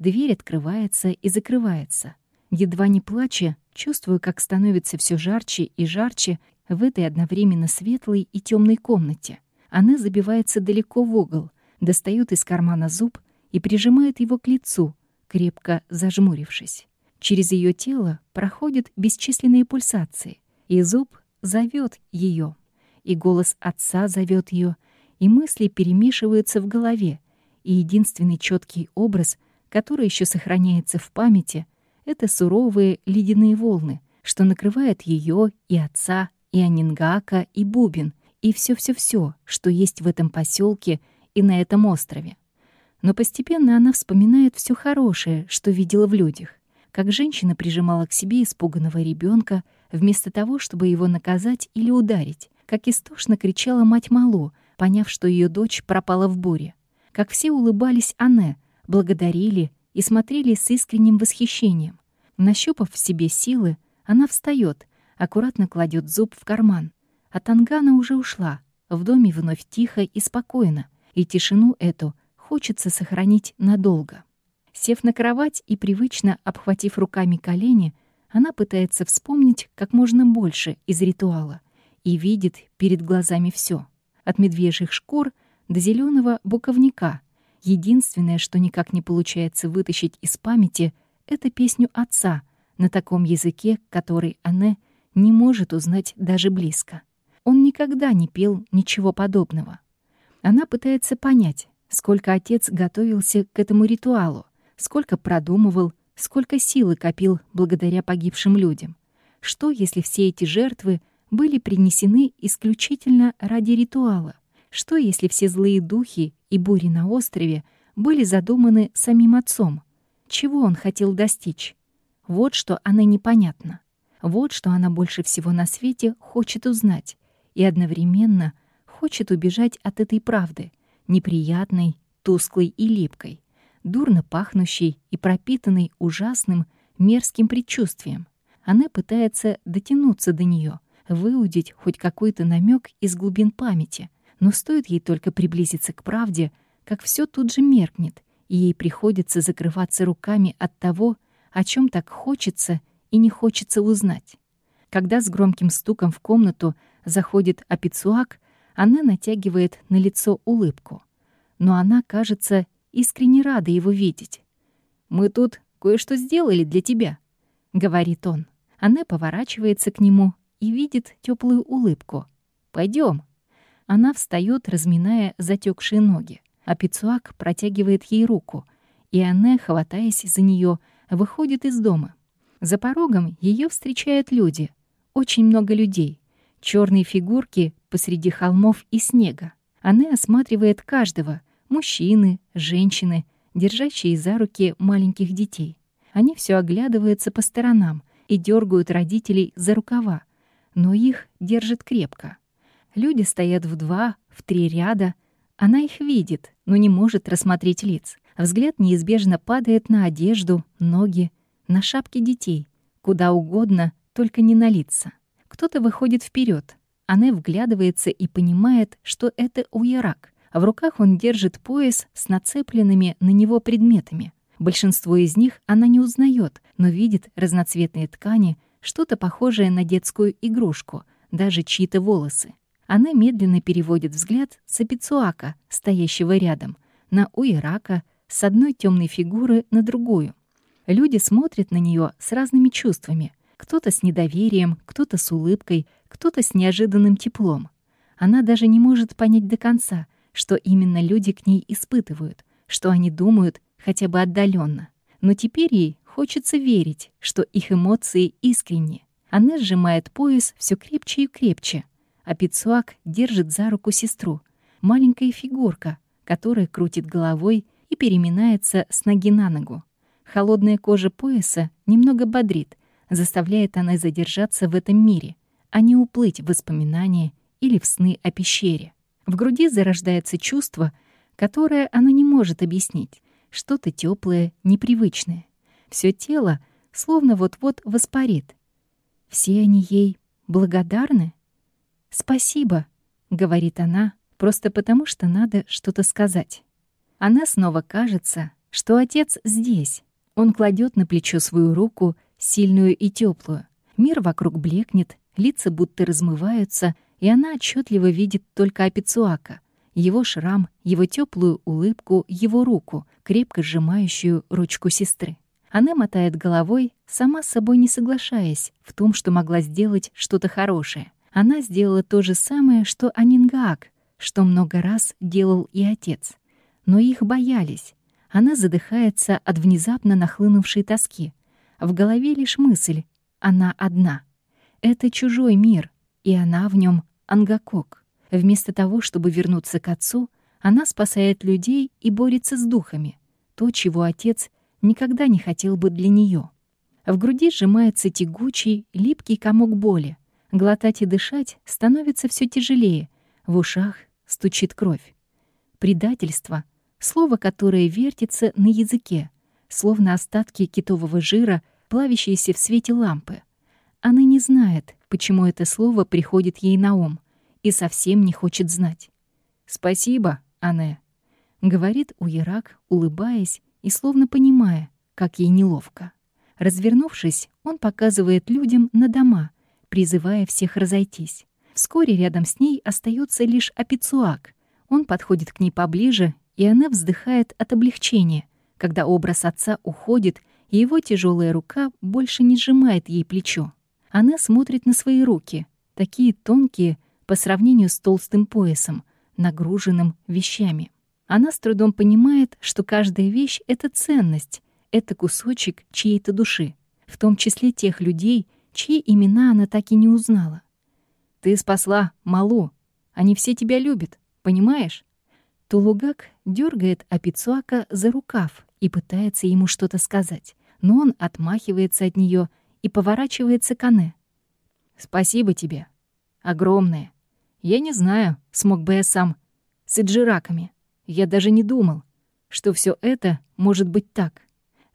Дверь открывается и закрывается. Едва не плача, чувствую, как становится все жарче и жарче в этой одновременно светлой и темной комнате. Она забивается далеко в угол, достает из кармана зуб и прижимает его к лицу, крепко зажмурившись. Через ее тело проходят бесчисленные пульсации, и зуб зовет ее, и голос отца зовет ее, и мысли перемешиваются в голове, и единственный четкий образ — который еще сохраняется в памяти, это суровые ледяные волны, что накрывают ее и отца, и Анингака, и Бубин, и все-все-все, что есть в этом поселке и на этом острове. Но постепенно она вспоминает все хорошее, что видела в людях, как женщина прижимала к себе испуганного ребенка вместо того, чтобы его наказать или ударить, как истошно кричала мать Малу, поняв, что ее дочь пропала в буре, как все улыбались Анне, благодарили и смотрели с искренним восхищением. Нащупав в себе силы, она встает, аккуратно кладет зуб в карман. А Тангана уже ушла. В доме вновь тихо и спокойно, и тишину эту хочется сохранить надолго. Сев на кровать и привычно обхватив руками колени, она пытается вспомнить как можно больше из ритуала и видит перед глазами все, от медвежьих шкур до зеленого буковника — Единственное, что никак не получается вытащить из памяти, это песню отца на таком языке, который Анне не может узнать даже близко. Он никогда не пел ничего подобного. Она пытается понять, сколько отец готовился к этому ритуалу, сколько продумывал, сколько силы копил благодаря погибшим людям. Что, если все эти жертвы были принесены исключительно ради ритуала? Что, если все злые духи и бури на острове были задуманы самим отцом? Чего он хотел достичь? Вот что она непонятна. Вот что она больше всего на свете хочет узнать и одновременно хочет убежать от этой правды, неприятной, тусклой и липкой, дурно пахнущей и пропитанной ужасным, мерзким предчувствием. Она пытается дотянуться до нее, выудить хоть какой-то намек из глубин памяти — но стоит ей только приблизиться к правде, как все тут же меркнет, и ей приходится закрываться руками от того, о чем так хочется и не хочется узнать. Когда с громким стуком в комнату заходит Апицуак, она натягивает на лицо улыбку. Но она, кажется, искренне рада его видеть. «Мы тут кое-что сделали для тебя», — говорит он. Она поворачивается к нему и видит теплую улыбку. Пойдем. Она встает, разминая затекшие ноги, а Пицуак протягивает ей руку, и она, хватаясь за нее, выходит из дома. За порогом ее встречают люди, очень много людей, черные фигурки посреди холмов и снега. Она осматривает каждого — мужчины, женщины, держащие за руки маленьких детей. Они все оглядываются по сторонам и дергают родителей за рукава, но их держат крепко. Люди стоят в два, в три ряда. Она их видит, но не может рассмотреть лиц. Взгляд неизбежно падает на одежду, ноги, на шапки детей. Куда угодно, только не на лица. Кто-то выходит вперед. Она вглядывается и понимает, что это уярак. В руках он держит пояс с нацепленными на него предметами. Большинство из них она не узнает, но видит разноцветные ткани, что-то похожее на детскую игрушку, даже чьи-то волосы. Она медленно переводит взгляд с Апицуака, стоящего рядом, на Уирака, с одной темной фигуры на другую. Люди смотрят на нее с разными чувствами. Кто-то с недоверием, кто-то с улыбкой, кто-то с неожиданным теплом. Она даже не может понять до конца, что именно люди к ней испытывают, что они думают хотя бы отдаленно. Но теперь ей хочется верить, что их эмоции искренни. Она сжимает пояс все крепче и крепче, а Пицуак держит за руку сестру, маленькая фигурка, которая крутит головой и переминается с ноги на ногу. Холодная кожа пояса немного бодрит, заставляет она задержаться в этом мире, а не уплыть в воспоминания или в сны о пещере. В груди зарождается чувство, которое она не может объяснить, что-то теплое, непривычное. Все тело словно вот-вот воспарит. Все они ей благодарны? «Спасибо», — говорит она, просто потому что надо что-то сказать. Она снова кажется, что отец здесь. Он кладет на плечо свою руку, сильную и теплую. Мир вокруг блекнет, лица будто размываются, и она отчетливо видит только Апицуака, его шрам, его теплую улыбку, его руку, крепко сжимающую ручку сестры. Она мотает головой, сама с собой не соглашаясь в том, что могла сделать что-то хорошее. Она сделала то же самое, что Анингаак, что много раз делал и отец. Но их боялись. Она задыхается от внезапно нахлынувшей тоски. В голове лишь мысль — она одна. Это чужой мир, и она в нем ангакок. Вместо того, чтобы вернуться к отцу, она спасает людей и борется с духами. То, чего отец никогда не хотел бы для нее. В груди сжимается тягучий, липкий комок боли. Глотать и дышать становится все тяжелее. В ушах стучит кровь. Предательство — слово, которое вертится на языке, словно остатки китового жира, плавящиеся в свете лампы. Она не знает, почему это слово приходит ей на ум, и совсем не хочет знать. «Спасибо, Анне», — говорит Уерак, улыбаясь и словно понимая, как ей неловко. Развернувшись, он показывает людям на дома, призывая всех разойтись. Вскоре рядом с ней остается лишь Апицуак. Он подходит к ней поближе, и она вздыхает от облегчения, когда образ отца уходит, и его тяжелая рука больше не сжимает ей плечо. Она смотрит на свои руки, такие тонкие по сравнению с толстым поясом, нагруженным вещами. Она с трудом понимает, что каждая вещь — это ценность, это кусочек чьей-то души, в том числе тех людей, чьи имена она так и не узнала. Ты спасла Малу. Они все тебя любят, понимаешь? Тулугак дергает Апицуака за рукав и пытается ему что-то сказать, но он отмахивается от нее и поворачивается к Ане. «Спасибо тебе. Огромное. Я не знаю, смог бы я сам. С иджираками. Я даже не думал, что все это может быть так».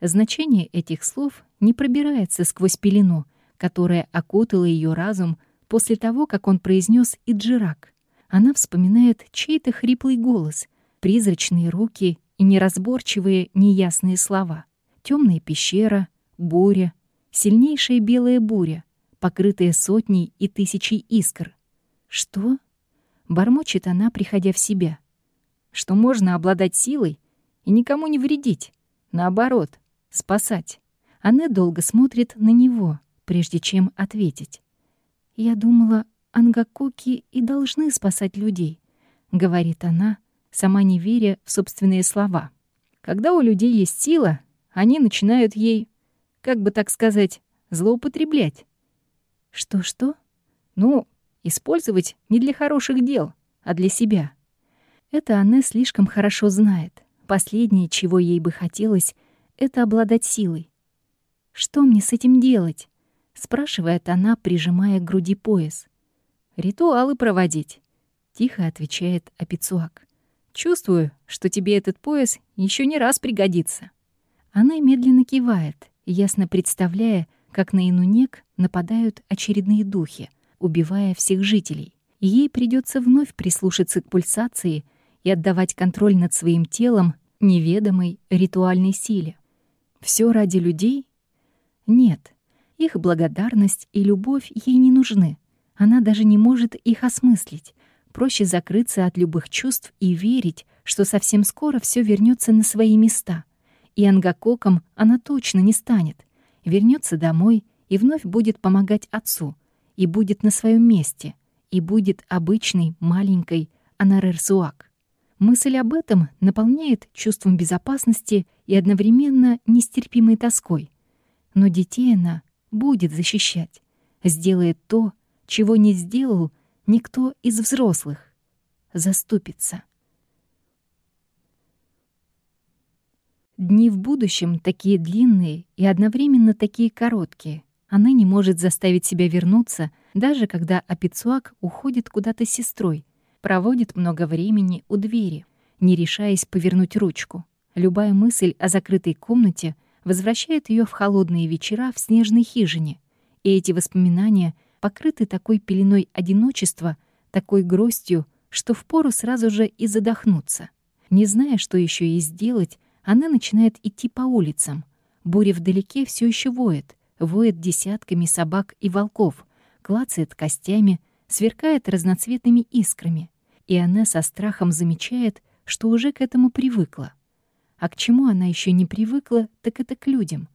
Значение этих слов не пробирается сквозь пелену, которая окутала ее разум После того, как он произнес «Иджирак», она вспоминает чей-то хриплый голос, призрачные руки и неразборчивые, неясные слова. Темная пещера, буря, сильнейшая белая буря, покрытая сотней и тысячей искр. Что? Бормочет она, приходя в себя. Что можно обладать силой и никому не вредить. Наоборот, спасать. Она долго смотрит на него, прежде чем ответить. «Я думала, ангакоки и должны спасать людей», — говорит она, сама не веря в собственные слова. «Когда у людей есть сила, они начинают ей, как бы так сказать, злоупотреблять». «Что-что?» «Ну, использовать не для хороших дел, а для себя». Это Анне слишком хорошо знает. Последнее, чего ей бы хотелось, — это обладать силой. Что мне с этим делать? Спрашивает она, прижимая к груди пояс. «Ритуалы проводить», — тихо отвечает Апицуак. «Чувствую, что тебе этот пояс еще не раз пригодится». Она медленно кивает, ясно представляя, как на Инунек нападают очередные духи, убивая всех жителей. И ей придется вновь прислушаться к пульсации и отдавать контроль над своим телом неведомой ритуальной силе. Все ради людей? Нет, их благодарность и любовь ей не нужны. Она даже не может их осмыслить. Проще закрыться от любых чувств и верить, что совсем скоро все вернется на свои места. И ангакоком она точно не станет. Вернется домой и вновь будет помогать отцу. И будет на своем месте. И будет обычной, маленькой Анарерсуак. Мысль об этом наполняет чувством безопасности и одновременно нестерпимой тоской. Но детей она будет защищать, сделает то, чего не сделал никто из взрослых. Заступится. Дни в будущем такие длинные и одновременно такие короткие. Она не может заставить себя вернуться, даже когда Апицуак уходит куда-то с сестрой, проводит много времени у двери, не решаясь повернуть ручку. Любая мысль о закрытой комнате возвращает ее в холодные вечера в снежной хижине, и эти воспоминания покрыты такой пеленой одиночества, такой грустью, что впору сразу же и задохнуться. Не зная, что еще и сделать, Она начинает идти по улицам. Буря вдалеке все еще воет, воет десятками собак и волков, клацает костями, сверкает разноцветными искрами. И она со страхом замечает, что уже к этому привыкла. А к чему она еще не привыкла, так это к людям.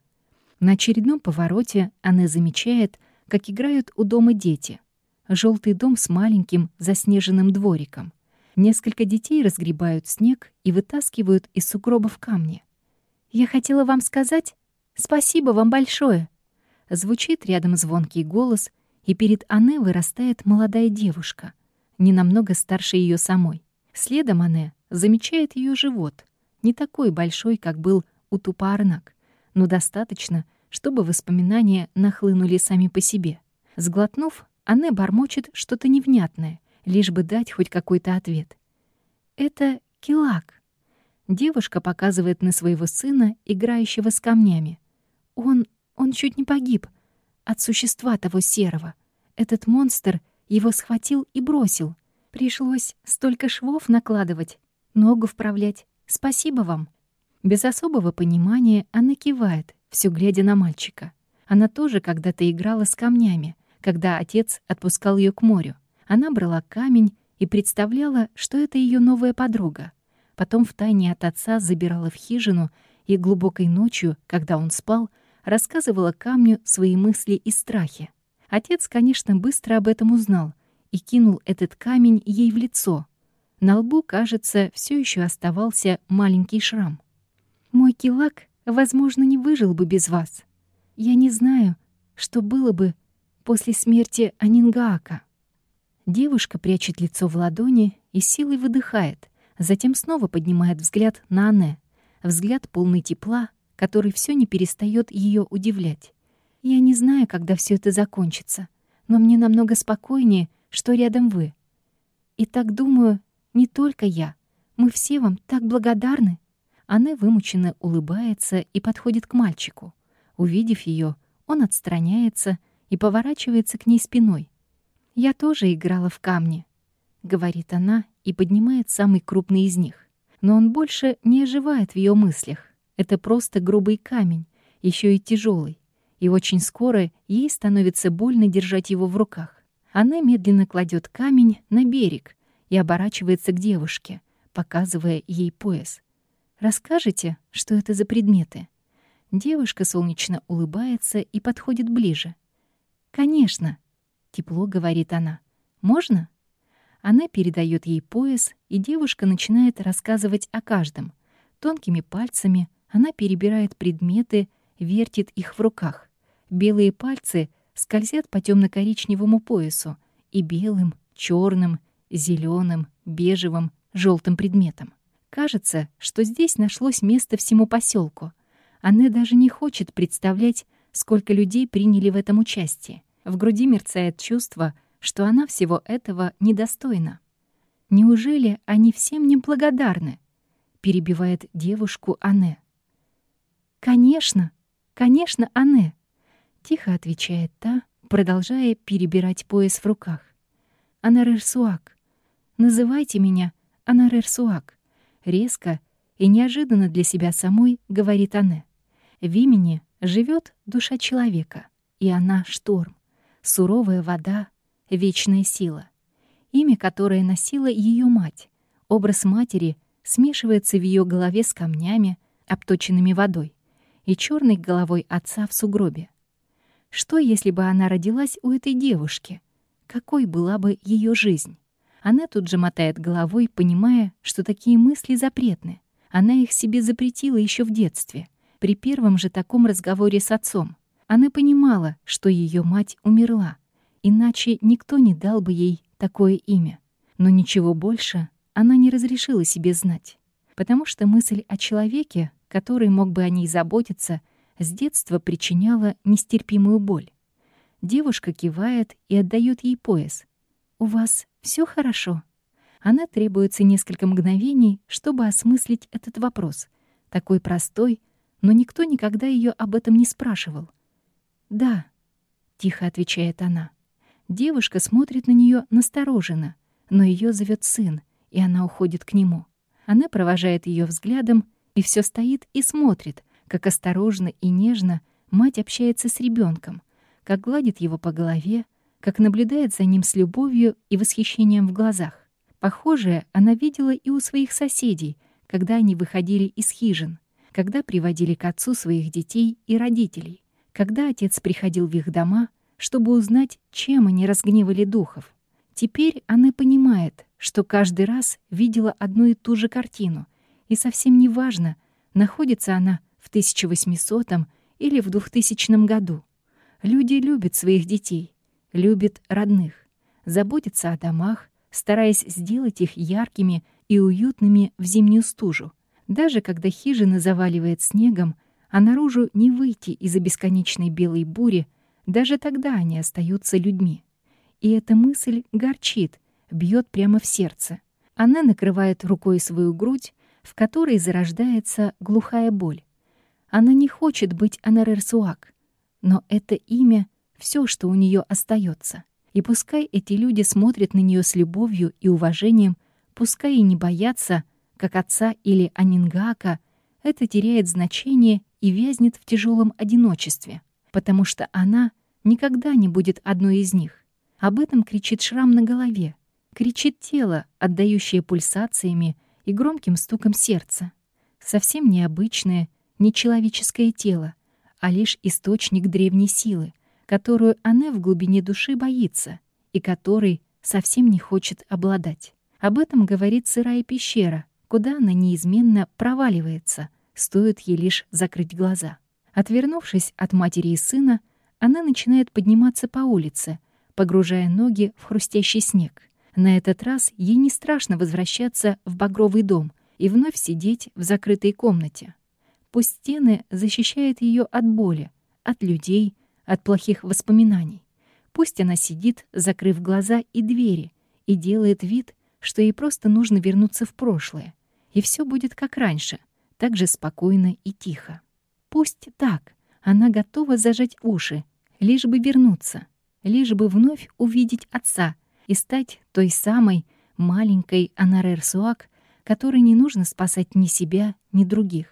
На очередном повороте она замечает, как играют у дома дети. Желтый дом с маленьким заснеженным двориком. Несколько детей разгребают снег и вытаскивают из сугробов камни. «Я хотела вам сказать спасибо вам большое!» Звучит рядом звонкий голос, и перед Анне вырастает молодая девушка, не намного старше ее самой. Следом Анне замечает ее живот, не такой большой, как был у Тупаарнак, но достаточно, чтобы воспоминания нахлынули сами по себе. Сглотнув, Анне бормочет что-то невнятное, лишь бы дать хоть какой-то ответ. «Это Килак». Девушка показывает на своего сына, играющего с камнями. «Он... он чуть не погиб от существа того серого. Этот монстр его схватил и бросил. Пришлось столько швов накладывать, ногу вправлять. Спасибо вам». Без особого понимания она кивает, все глядя на мальчика. Она тоже когда-то играла с камнями, когда отец отпускал ее к морю. Она брала камень и представляла, что это ее новая подруга. Потом втайне от отца забирала в хижину и глубокой ночью, когда он спал, рассказывала камню свои мысли и страхи. Отец, конечно, быстро об этом узнал и кинул этот камень ей в лицо. На лбу, кажется, все еще оставался маленький шрам. «Мой килак, возможно, не выжил бы без вас. Я не знаю, что было бы после смерти Анингака». Девушка прячет лицо в ладони и силой выдыхает, затем снова поднимает взгляд на Анне, взгляд полный тепла, который все не перестает ее удивлять. Я не знаю, когда все это закончится, но мне намного спокойнее, что рядом вы. И так думаю, не только я. Мы все вам так благодарны. Она вымученно улыбается и подходит к мальчику. Увидев ее, он отстраняется и поворачивается к ней спиной. «Я тоже играла в камни», — говорит она и поднимает самый крупный из них. Но он больше не оживает в ее мыслях. Это просто грубый камень, еще и тяжелый и очень скоро ей становится больно держать его в руках. Она медленно кладет камень на берег и оборачивается к девушке, показывая ей пояс. «Расскажете, что это за предметы?» Девушка солнечно улыбается и подходит ближе. «Конечно», — тепло говорит она. «Можно?» Она передает ей пояс, и девушка начинает рассказывать о каждом. Тонкими пальцами она перебирает предметы, вертит их в руках. Белые пальцы скользят по темно-коричневому поясу и белым, черным, зеленым, бежевым, желтым предметам. Кажется, что здесь нашлось место всему поселку. Она даже не хочет представлять, сколько людей приняли в этом участие. В груди мерцает чувство, что она всего этого недостойна. «Неужели они всем не благодарны?» — перебивает девушку Анне. «Конечно, конечно, Анне. — тихо отвечает та, продолжая перебирать пояс в руках. «Анарерсуак. Называйте меня Анарерсуак». Резко и неожиданно для себя самой говорит Анне. В имени живет душа человека, и она — шторм, суровая вода, вечная сила. Имя, которое носила ее мать. Образ матери смешивается в ее голове с камнями, обточенными водой, и черной головой отца в сугробе. Что, если бы она родилась у этой девушки? Какой была бы ее жизнь? Она тут же мотает головой, понимая, что такие мысли запретны. Она их себе запретила еще в детстве, при первом же таком разговоре с отцом. Она понимала, что ее мать умерла, иначе никто не дал бы ей такое имя. Но ничего больше она не разрешила себе знать, потому что мысль о человеке, который мог бы о ней заботиться, с детства причиняла нестерпимую боль. Девушка кивает и отдает ей пояс. «У вас все хорошо?» Она требуется несколько мгновений, чтобы осмыслить этот вопрос. Такой простой, но никто никогда ее об этом не спрашивал. «Да», — тихо отвечает она. Девушка смотрит на нее настороженно, но ее зовет сын, и она уходит к нему. Она провожает ее взглядом и все стоит и смотрит, как осторожно и нежно мать общается с ребенком, как гладит его по голове, как наблюдает за ним с любовью и восхищением в глазах. Похожее она видела и у своих соседей, когда они выходили из хижин, когда приводили к отцу своих детей и родителей, когда отец приходил в их дома, чтобы узнать, чем они разгневали духов. Теперь она понимает, что каждый раз видела одну и ту же картину, и совсем не важно, находится она в 1800 или в 2000 году. Люди любят своих детей, любят родных, заботятся о домах, стараясь сделать их яркими и уютными в зимнюю стужу. Даже когда хижина заваливает снегом, а наружу не выйти из-за бесконечной белой бури, даже тогда они остаются людьми. И эта мысль горчит, бьет прямо в сердце. Она накрывает рукой свою грудь, в которой зарождается глухая боль. Она не хочет быть Анарерсуак, но это имя — все, что у нее остается. И пускай эти люди смотрят на нее с любовью и уважением, пускай и не боятся, как отца или Анингака, это теряет значение и вязнет в тяжелом одиночестве, потому что она никогда не будет одной из них. Об этом кричит шрам на голове, кричит тело, отдающее пульсациями и громким стуком сердца. Совсем необычное, нечеловеческое тело, а лишь источник древней силы, которую она в глубине души боится и которой совсем не хочет обладать. Об этом говорит сырая пещера, куда она неизменно проваливается, стоит ей лишь закрыть глаза. Отвернувшись от матери и сына, она начинает подниматься по улице, погружая ноги в хрустящий снег. На этот раз ей не страшно возвращаться в багровый дом и вновь сидеть в закрытой комнате. Пусть стены защищают ее от боли, от людей, от плохих воспоминаний. Пусть она сидит, закрыв глаза и двери, и делает вид, что ей просто нужно вернуться в прошлое. И все будет как раньше, так же спокойно и тихо. Пусть так, она готова зажать уши, лишь бы вернуться, лишь бы вновь увидеть отца и стать той самой маленькой Анарер Суак, которой не нужно спасать ни себя, ни других.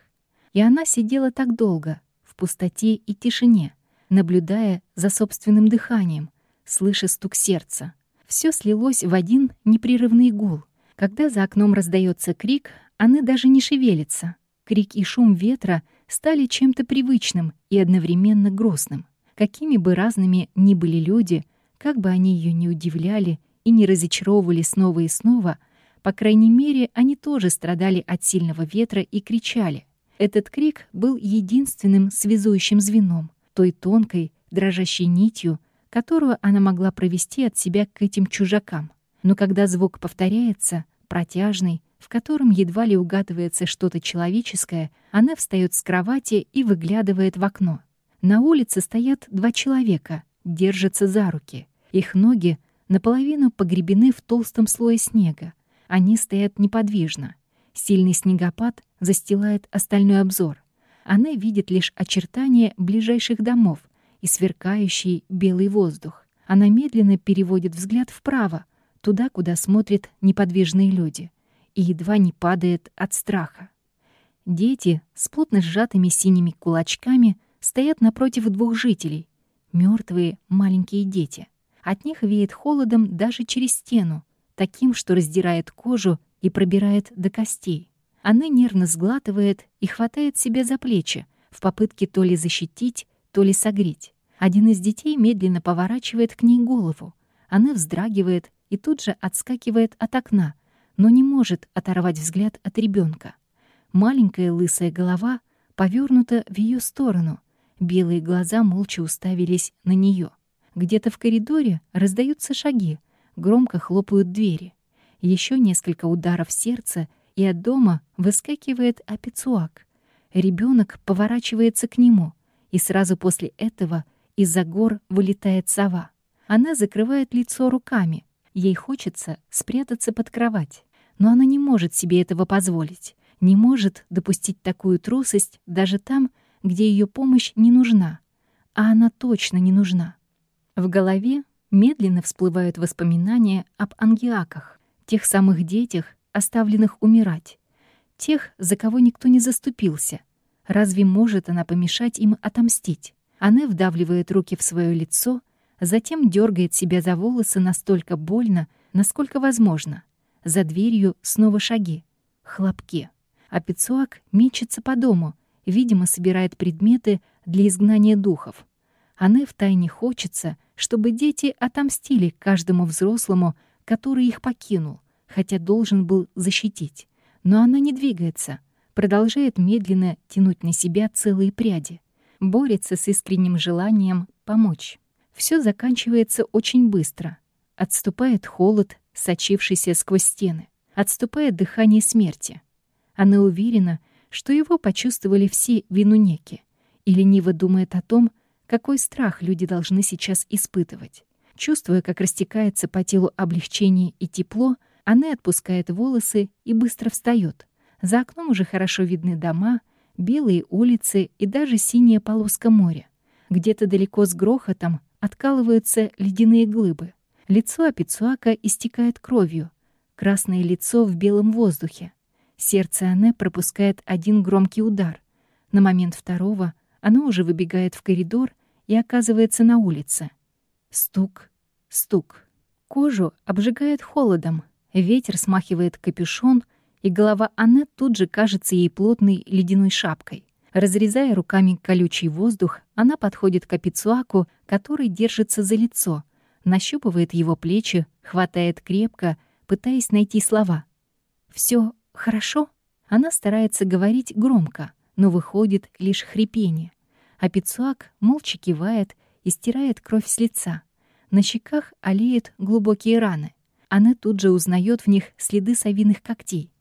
И она сидела так долго, в пустоте и тишине, наблюдая за собственным дыханием, слыша стук сердца. Все слилось в один непрерывный гул. Когда за окном раздается крик, она даже не шевелится. Крик и шум ветра стали чем-то привычным и одновременно грустным. Какими бы разными ни были люди, как бы они ее не удивляли и не разочаровывали снова и снова, по крайней мере, они тоже страдали от сильного ветра и кричали. Этот крик был единственным связующим звеном той тонкой, дрожащей нитью, которую она могла провести от себя к этим чужакам. Но когда звук повторяется, протяжный, в котором едва ли угадывается что-то человеческое, она встает с кровати и выглядывает в окно. На улице стоят два человека, держатся за руки. Их ноги наполовину погребены в толстом слое снега. Они стоят неподвижно. Сильный снегопад застилает остальной обзор она видит лишь очертания ближайших домов и сверкающий белый воздух. Она медленно переводит взгляд вправо, туда, куда смотрят неподвижные люди, и едва не падает от страха. Дети с плотно сжатыми синими кулачками стоят напротив двух жителей, мертвые маленькие дети. От них веет холодом даже через стену, таким, что раздирает кожу и пробирает до костей. Она нервно сглатывает и хватает себя за плечи в попытке то ли защитить, то ли согреть. Один из детей медленно поворачивает к ней голову. Она вздрагивает и тут же отскакивает от окна, но не может оторвать взгляд от ребенка. Маленькая лысая голова повернута в ее сторону. Белые глаза молча уставились на нее. Где-то в коридоре раздаются шаги, громко хлопают двери. Еще несколько ударов сердца — и от дома выскакивает Апицуак. Ребенок поворачивается к нему, и сразу после этого из-за гор вылетает сова. Она закрывает лицо руками. Ей хочется спрятаться под кровать, но она не может себе этого позволить, не может допустить такую трусость даже там, где ее помощь не нужна, а она точно не нужна. В голове медленно всплывают воспоминания об ангиаках, тех самых детях, оставленных умирать, Тех, за кого никто не заступился. Разве может она помешать им отомстить? Она вдавливает руки в свое лицо, затем дергает себя за волосы настолько больно, насколько возможно. За дверью снова шаги. Хлопки. А Пицуак мечется по дому, видимо, собирает предметы для изгнания духов. Анне втайне хочется, чтобы дети отомстили каждому взрослому, который их покинул, хотя должен был защитить. Но она не двигается, продолжает медленно тянуть на себя целые пряди, борется с искренним желанием помочь. Все заканчивается очень быстро. Отступает холод, сочившийся сквозь стены. Отступает дыхание смерти. Она уверена, что его почувствовали все винунеки, и лениво думает о том, какой страх люди должны сейчас испытывать. Чувствуя, как растекается по телу облегчение и тепло, она отпускает волосы и быстро встает. За окном уже хорошо видны дома, белые улицы и даже синяя полоска моря. Где-то далеко с грохотом откалываются ледяные глыбы. Лицо Апицуака истекает кровью. Красное лицо в белом воздухе. Сердце Анне пропускает один громкий удар. На момент второго оно уже выбегает в коридор и оказывается на улице. Стук, стук. Кожу обжигает холодом. Ветер смахивает капюшон, и голова Анне тут же кажется ей плотной ледяной шапкой. Разрезая руками колючий воздух, она подходит к Апицуаку, который держится за лицо, нащупывает его плечи, хватает крепко, пытаясь найти слова. Все хорошо?» Она старается говорить громко, но выходит лишь хрипение. А Пицуак молча кивает и стирает кровь с лица. На щеках олеют глубокие раны. Она тут же узнает в них следы совиных когтей.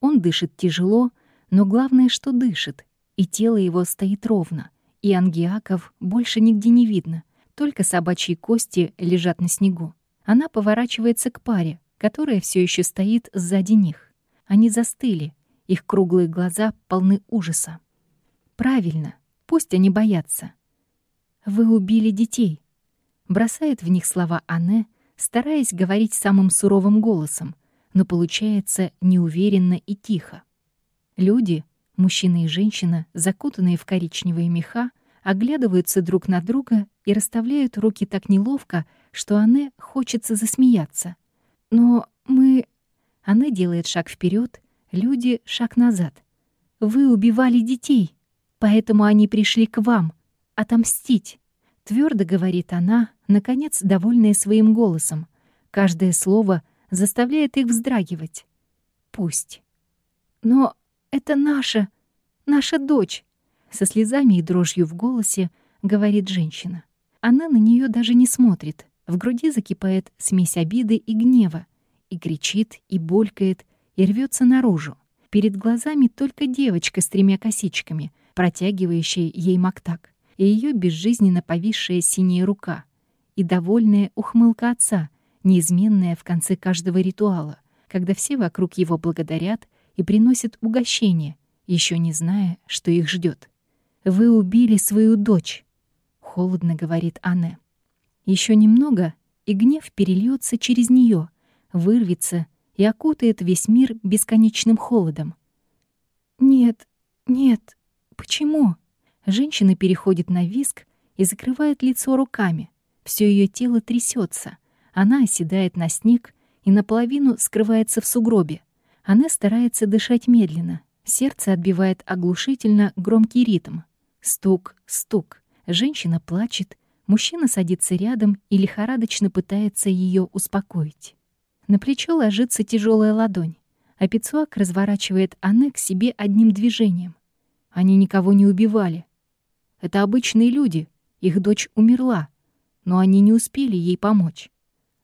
Он дышит тяжело, но главное, что дышит, и тело его стоит ровно, и ангиаков больше нигде не видно, только собачьи кости лежат на снегу. Она поворачивается к паре, которая все еще стоит сзади них. Они застыли, их круглые глаза полны ужаса. Правильно, пусть они боятся. «Вы убили детей», — бросает в них слова Анне, стараясь говорить самым суровым голосом, но получается неуверенно и тихо. Люди, мужчина и женщина, закутанные в коричневые меха, оглядываются друг на друга и расставляют руки так неловко, что Анне хочется засмеяться. «Но мы...» Она делает шаг вперед, люди — шаг назад. «Вы убивали детей, поэтому они пришли к вам. Отомстить!» Твердо говорит она, наконец, довольная своим голосом. Каждое слово заставляет их вздрагивать. «Пусть». «Но это наша, наша дочь!» Со слезами и дрожью в голосе говорит женщина. Она на нее даже не смотрит. В груди закипает смесь обиды и гнева и кричит, и булькает, и рвется наружу. Перед глазами только девочка с тремя косичками, протягивающая ей мактак, и ее безжизненно повисшая синяя рука, и довольная ухмылка отца, неизменная в конце каждого ритуала, когда все вокруг его благодарят и приносят угощение, еще не зная, что их ждет. «Вы убили свою дочь», — холодно говорит Анне. Еще немного, и гнев перельется через нее, вырвется и окутает весь мир бесконечным холодом. «Нет, нет, почему?» Женщина переходит на виск и закрывает лицо руками. Все ее тело трясется. Она оседает на снег и наполовину скрывается в сугробе. Она старается дышать медленно. Сердце отбивает оглушительно громкий ритм. Стук, стук. Женщина плачет. Мужчина садится рядом и лихорадочно пытается ее успокоить. На плечо ложится тяжелая ладонь, а разворачивает Анне к себе одним движением. Они никого не убивали. Это обычные люди, их дочь умерла, но они не успели ей помочь.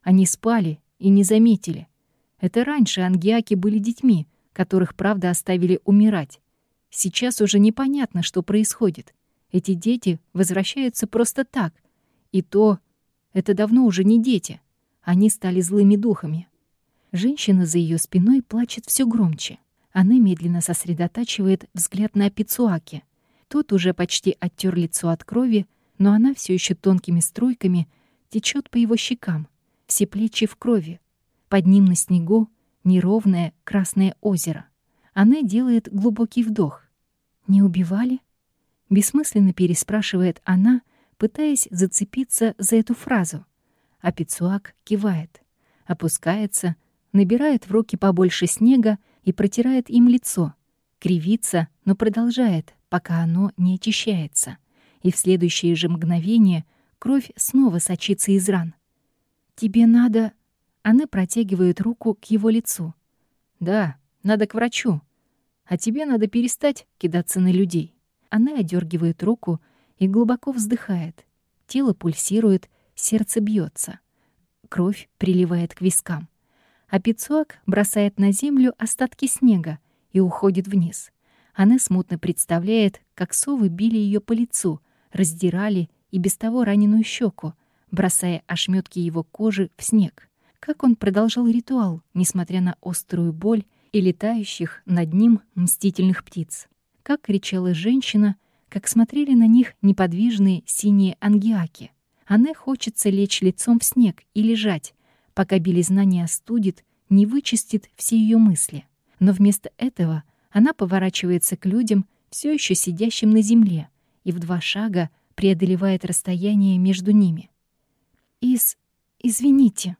Они спали и не заметили. Это раньше ангиаки были детьми, которых, правда, оставили умирать. Сейчас уже непонятно, что происходит. Эти дети возвращаются просто так. И то, это давно уже не дети. Они стали злыми духами. Женщина за ее спиной плачет все громче. Она медленно сосредотачивает взгляд на Пицуаке. Тот уже почти оттер лицо от крови, но она все еще тонкими струйками течет по его щекам, все плечи в крови. Под ним на снегу неровное красное озеро. Она делает глубокий вдох. «Не убивали?» Бессмысленно переспрашивает она, пытаясь зацепиться за эту фразу. А Пицуак кивает, опускается, набирает в руки побольше снега и протирает им лицо. Кривится, но продолжает, пока оно не очищается. И в следующее же мгновение кровь снова сочится из ран. «Тебе надо...» Она протягивает руку к его лицу. «Да, надо к врачу. А тебе надо перестать кидаться на людей». Она одергивает руку и глубоко вздыхает. Тело пульсирует, сердце бьется. Кровь приливает к вискам. А Пицуак бросает на землю остатки снега и уходит вниз. Она смутно представляет, как совы били ее по лицу, раздирали и без того раненую щеку, бросая ошметки его кожи в снег. Как он продолжал ритуал, несмотря на острую боль и летающих над ним мстительных птиц. Как кричала женщина, как смотрели на них неподвижные синие ангиаки. Анне хочется лечь лицом в снег и лежать, пока белизна не остудит, не вычистит все ее мысли. Но вместо этого она поворачивается к людям, все еще сидящим на земле, и в два шага преодолевает расстояние между ними. «Из... извините»,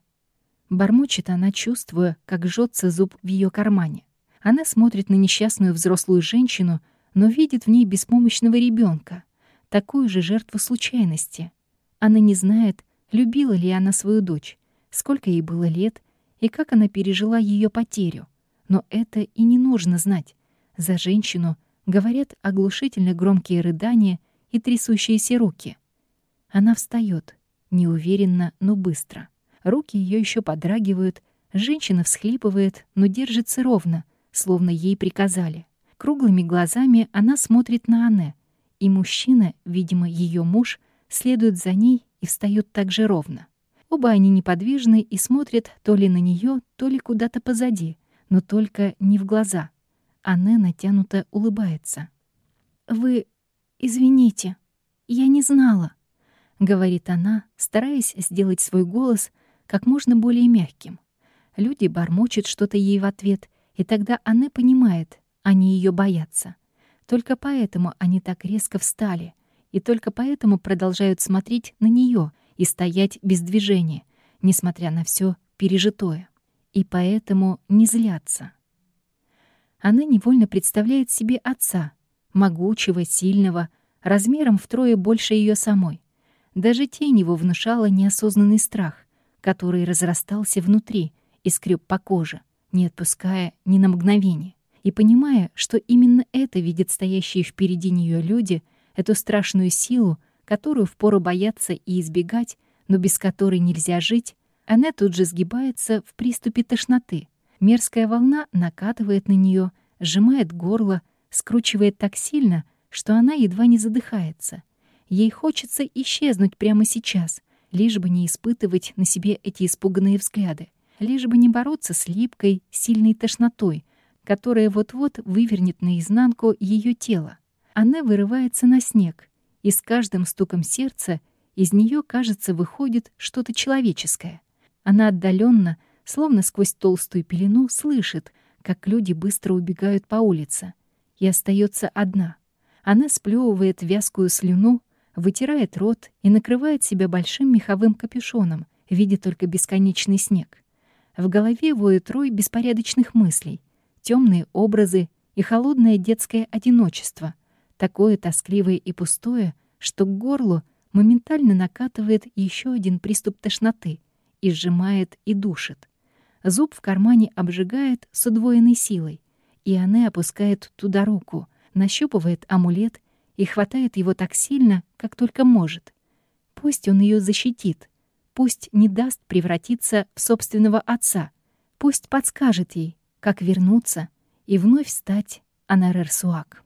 Бормочет она, чувствуя, как жжется зуб в ее кармане. Она смотрит на несчастную взрослую женщину, но видит в ней беспомощного ребенка, такую же жертву случайности. Она не знает, любила ли она свою дочь, сколько ей было лет и как она пережила ее потерю. Но это и не нужно знать. За женщину говорят оглушительно громкие рыдания и трясущиеся руки. Она встает, неуверенно, но быстро. Руки ее еще подрагивают, женщина всхлипывает, но держится ровно, словно ей приказали. Круглыми глазами она смотрит на Анне, и мужчина, видимо, ее муж, следует за ней и встает так же ровно. Оба они неподвижны и смотрят то ли на нее, то ли куда-то позади, но только не в глаза. Анне натянуто улыбается. «Вы... извините, я не знала», — говорит она, стараясь сделать свой голос как можно более мягким. Люди бормочут что-то ей в ответ, и тогда она понимает, они ее боятся. Только поэтому они так резко встали, и только поэтому продолжают смотреть на нее и стоять без движения, несмотря на все пережитое. И поэтому не злятся. Она невольно представляет себе отца, могучего, сильного, размером втрое больше ее самой. Даже тень его внушала неосознанный страх, который разрастался внутри и скреб по коже, не отпуская ни на мгновение. И понимая, что именно это видят стоящие впереди нее люди, эту страшную силу, которую впору бояться и избегать, но без которой нельзя жить, она тут же сгибается в приступе тошноты. Мерзкая волна накатывает на нее, сжимает горло, скручивает так сильно, что она едва не задыхается. Ей хочется исчезнуть прямо сейчас — лишь бы не испытывать на себе эти испуганные взгляды, лишь бы не бороться с липкой, сильной тошнотой, которая вот-вот вывернет наизнанку ее тело. Она вырывается на снег, и с каждым стуком сердца из нее, кажется, выходит что-то человеческое. Она отдаленно, словно сквозь толстую пелену, слышит, как люди быстро убегают по улице, и остается одна. Она сплевывает вязкую слюну, вытирает рот и накрывает себя большим меховым капюшоном, видя только бесконечный снег. В голове воет рой беспорядочных мыслей, темные образы и холодное детское одиночество, такое тоскливое и пустое, что к горлу моментально накатывает еще один приступ тошноты и сжимает и душит. Зуб в кармане обжигает с удвоенной силой, и она опускает туда руку, нащупывает амулет и хватает его так сильно, как только может. Пусть он ее защитит, пусть не даст превратиться в собственного отца, пусть подскажет ей, как вернуться и вновь стать Анарер Суак.